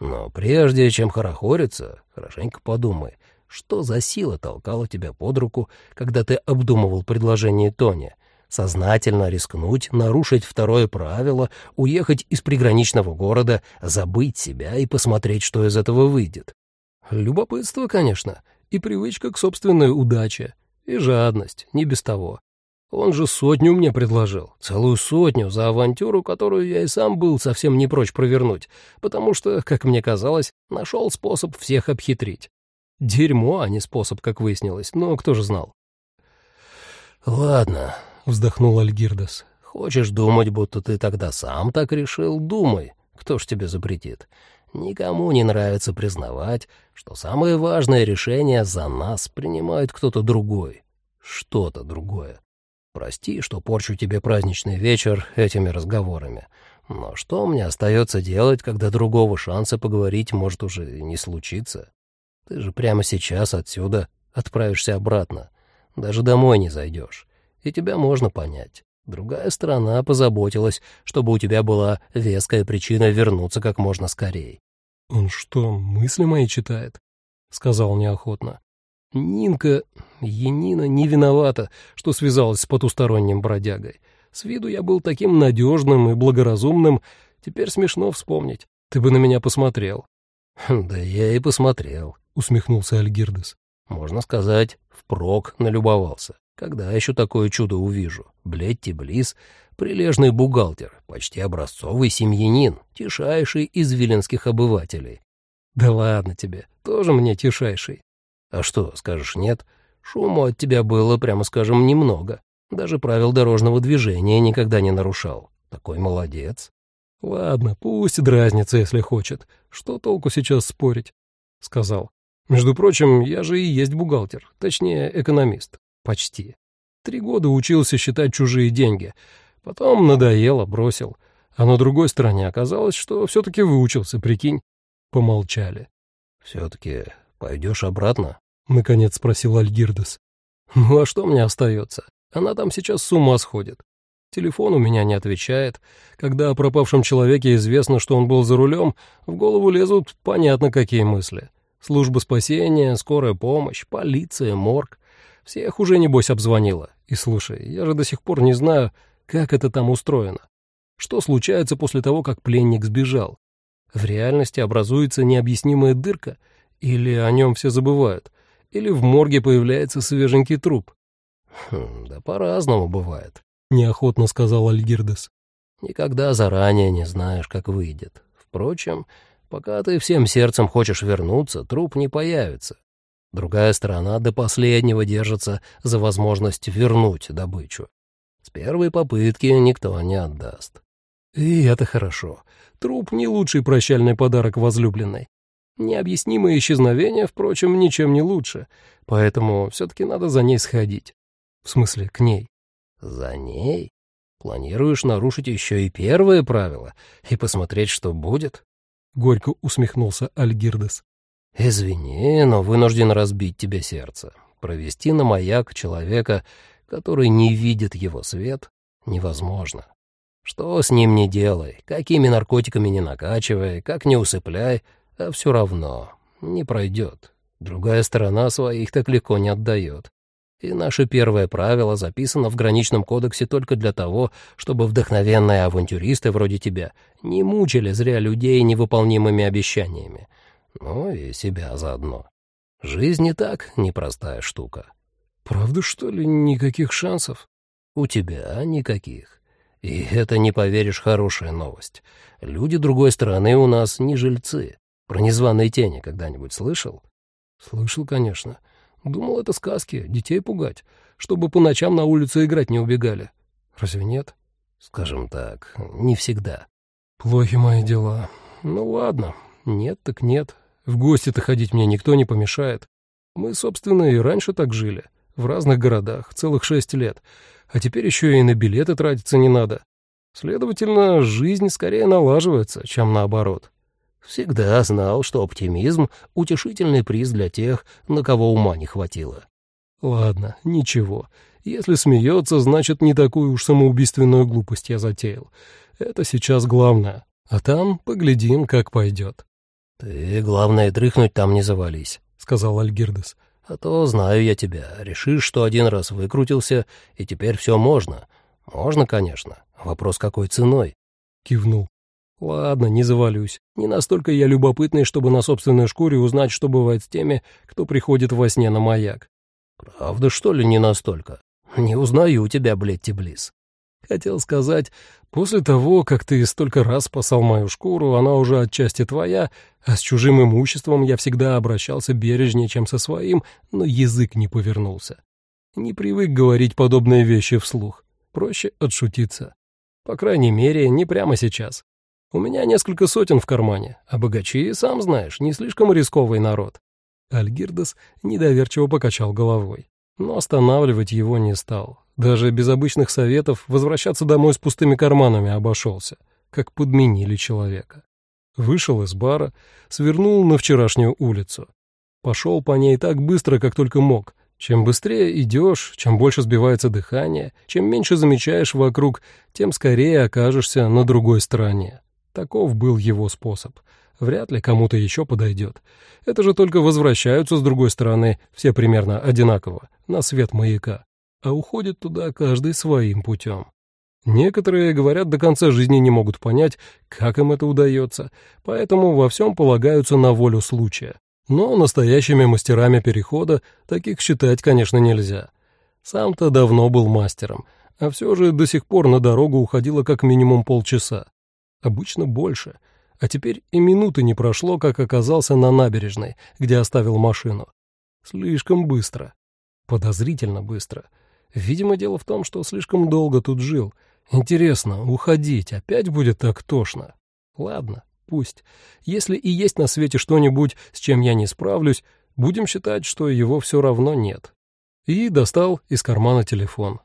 Но прежде чем хорохориться, хорошенько подумай, что за сила толкала тебя под руку, когда ты обдумывал предложение Тони? Сознательно рискнуть, нарушить второе правило, уехать из приграничного города, забыть себя и посмотреть, что из этого выйдет. Любопытство, конечно, и привычка к собственной удаче, и жадность, не без того. Он же сотню мне предложил, целую сотню за авантюру, которую я и сам был совсем не прочь провернуть, потому что, как мне казалось, нашел способ всех обхитрить. Дерьмо, а не способ, как выяснилось, но кто же знал. «Ладно», — вздохнул Альгирдас, — «хочешь думать, будто ты тогда сам так решил? Думай, кто ж тебе запретит. Никому не нравится признавать, что самое важное решение за нас принимает кто-то другой, что-то другое. Прости, что порчу тебе праздничный вечер этими разговорами. Но что мне остается делать, когда другого шанса поговорить может уже не случиться? Ты же прямо сейчас отсюда отправишься обратно. Даже домой не зайдешь. И тебя можно понять. Другая сторона позаботилась, чтобы у тебя была веская причина вернуться как можно скорее. «Он что, мысли мои читает?» — сказал неохотно. Нинка, Енина, не виновата, что связалась с потусторонним бродягой. С виду я был таким надежным и благоразумным, теперь смешно вспомнить. Ты бы на меня посмотрел. «Да я и посмотрел», — усмехнулся Альгирдес. «Можно сказать, впрок налюбовался. Когда еще такое чудо увижу? Блетти Близ, прилежный бухгалтер, почти образцовый семьянин, тишайший из виленских обывателей. Да ладно тебе, тоже мне тишайший. А что, скажешь нет? Шуму от тебя было, прямо скажем, немного. Даже правил дорожного движения никогда не нарушал. Такой молодец. Ладно, пусть дразнится, если хочет. Что толку сейчас спорить? Сказал. Между прочим, я же и есть бухгалтер, точнее, экономист. Почти. Три года учился считать чужие деньги. Потом надоело, бросил. А на другой стороне оказалось, что все-таки выучился, прикинь. Помолчали. «Все-таки пойдешь обратно?» — наконец спросил Альгирдес. «Ну а что мне остается? Она там сейчас с ума сходит. Телефон у меня не отвечает. Когда о пропавшем человеке известно, что он был за рулем, в голову лезут понятно какие мысли. Служба спасения, скорая помощь, полиция, морг. Всех уже, небось, обзвонила. И слушай, я же до сих пор не знаю, как это там устроено. Что случается после того, как пленник сбежал? В реальности образуется необъяснимая дырка, или о нем все забывают, или в морге появляется свеженький труп. Хм, «Да по-разному бывает», — неохотно сказал Альгирдес. «Никогда заранее не знаешь, как выйдет. Впрочем, пока ты всем сердцем хочешь вернуться, труп не появится. Другая сторона до последнего держится за возможность вернуть добычу. С первой попытки никто не отдаст. И это хорошо. Труп — не лучший прощальный подарок возлюбленной. Необъяснимое исчезновение, впрочем, ничем не лучше, поэтому все-таки надо за ней сходить. В смысле, к ней. За ней? Планируешь нарушить еще и первое правило и посмотреть, что будет? Горько усмехнулся Альгирдес. «Извини, но вынужден разбить тебе сердце. Провести на маяк человека, который не видит его свет, невозможно. Что с ним не делай, какими наркотиками не накачивай, как не усыпляй, а все равно не пройдет. Другая сторона своих так легко не отдает. И наше первое правило записано в граничном кодексе только для того, чтобы вдохновенные авантюристы вроде тебя не мучили зря людей невыполнимыми обещаниями. Ну и себя заодно. Жизнь не так непростая штука. Правда, что ли, никаких шансов? У тебя никаких. И это, не поверишь, хорошая новость. Люди другой стороны у нас не жильцы. Про незваные тени когда-нибудь слышал? Слышал, конечно. Думал, это сказки, детей пугать, чтобы по ночам на улице играть не убегали. Разве нет? Скажем так, не всегда. Плохи мои дела. Ну ладно, нет так нет. В гости-то ходить мне никто не помешает. Мы, собственно, и раньше так жили. В разных городах, целых шесть лет. А теперь еще и на билеты тратиться не надо. Следовательно, жизнь скорее налаживается, чем наоборот. Всегда знал, что оптимизм — утешительный приз для тех, на кого ума не хватило. Ладно, ничего. Если смеется, значит, не такую уж самоубийственную глупость я затеял. Это сейчас главное. А там поглядим, как пойдет. «Ты, главное, дрыхнуть там не завались», — сказал Альгирдес. «А то знаю я тебя. Решишь, что один раз выкрутился, и теперь все можно. Можно, конечно. Вопрос, какой ценой?» Кивнул. «Ладно, не завалюсь. Не настолько я любопытный, чтобы на собственной шкуре узнать, что бывает с теми, кто приходит во сне на маяк». «Правда, что ли, не настолько? Не узнаю тебя, Блетти Близ». Хотел сказать, после того, как ты столько раз спасал мою шкуру, она уже отчасти твоя, а с чужим имуществом я всегда обращался бережнее, чем со своим, но язык не повернулся. Не привык говорить подобные вещи вслух. Проще отшутиться. По крайней мере, не прямо сейчас. У меня несколько сотен в кармане, а богачи, сам знаешь, не слишком рисковый народ. Альгирдас недоверчиво покачал головой, но останавливать его не стал. Даже без обычных советов возвращаться домой с пустыми карманами обошелся, как подменили человека. Вышел из бара, свернул на вчерашнюю улицу. Пошел по ней так быстро, как только мог, Чем быстрее идешь, чем больше сбивается дыхание, чем меньше замечаешь вокруг, тем скорее окажешься на другой стороне. Таков был его способ. Вряд ли кому-то еще подойдет. Это же только возвращаются с другой стороны, все примерно одинаково, на свет маяка. А уходит туда каждый своим путем. Некоторые, говорят, до конца жизни не могут понять, как им это удается, поэтому во всем полагаются на волю случая. Но настоящими мастерами перехода таких считать, конечно, нельзя. Сам-то давно был мастером, а все же до сих пор на дорогу уходило как минимум полчаса. Обычно больше. А теперь и минуты не прошло, как оказался на набережной, где оставил машину. Слишком быстро. Подозрительно быстро. Видимо, дело в том, что слишком долго тут жил. Интересно, уходить опять будет так тошно? Ладно, Пусть. Если и есть на свете что-нибудь, с чем я не справлюсь, будем считать, что его все равно нет. И достал из кармана телефон.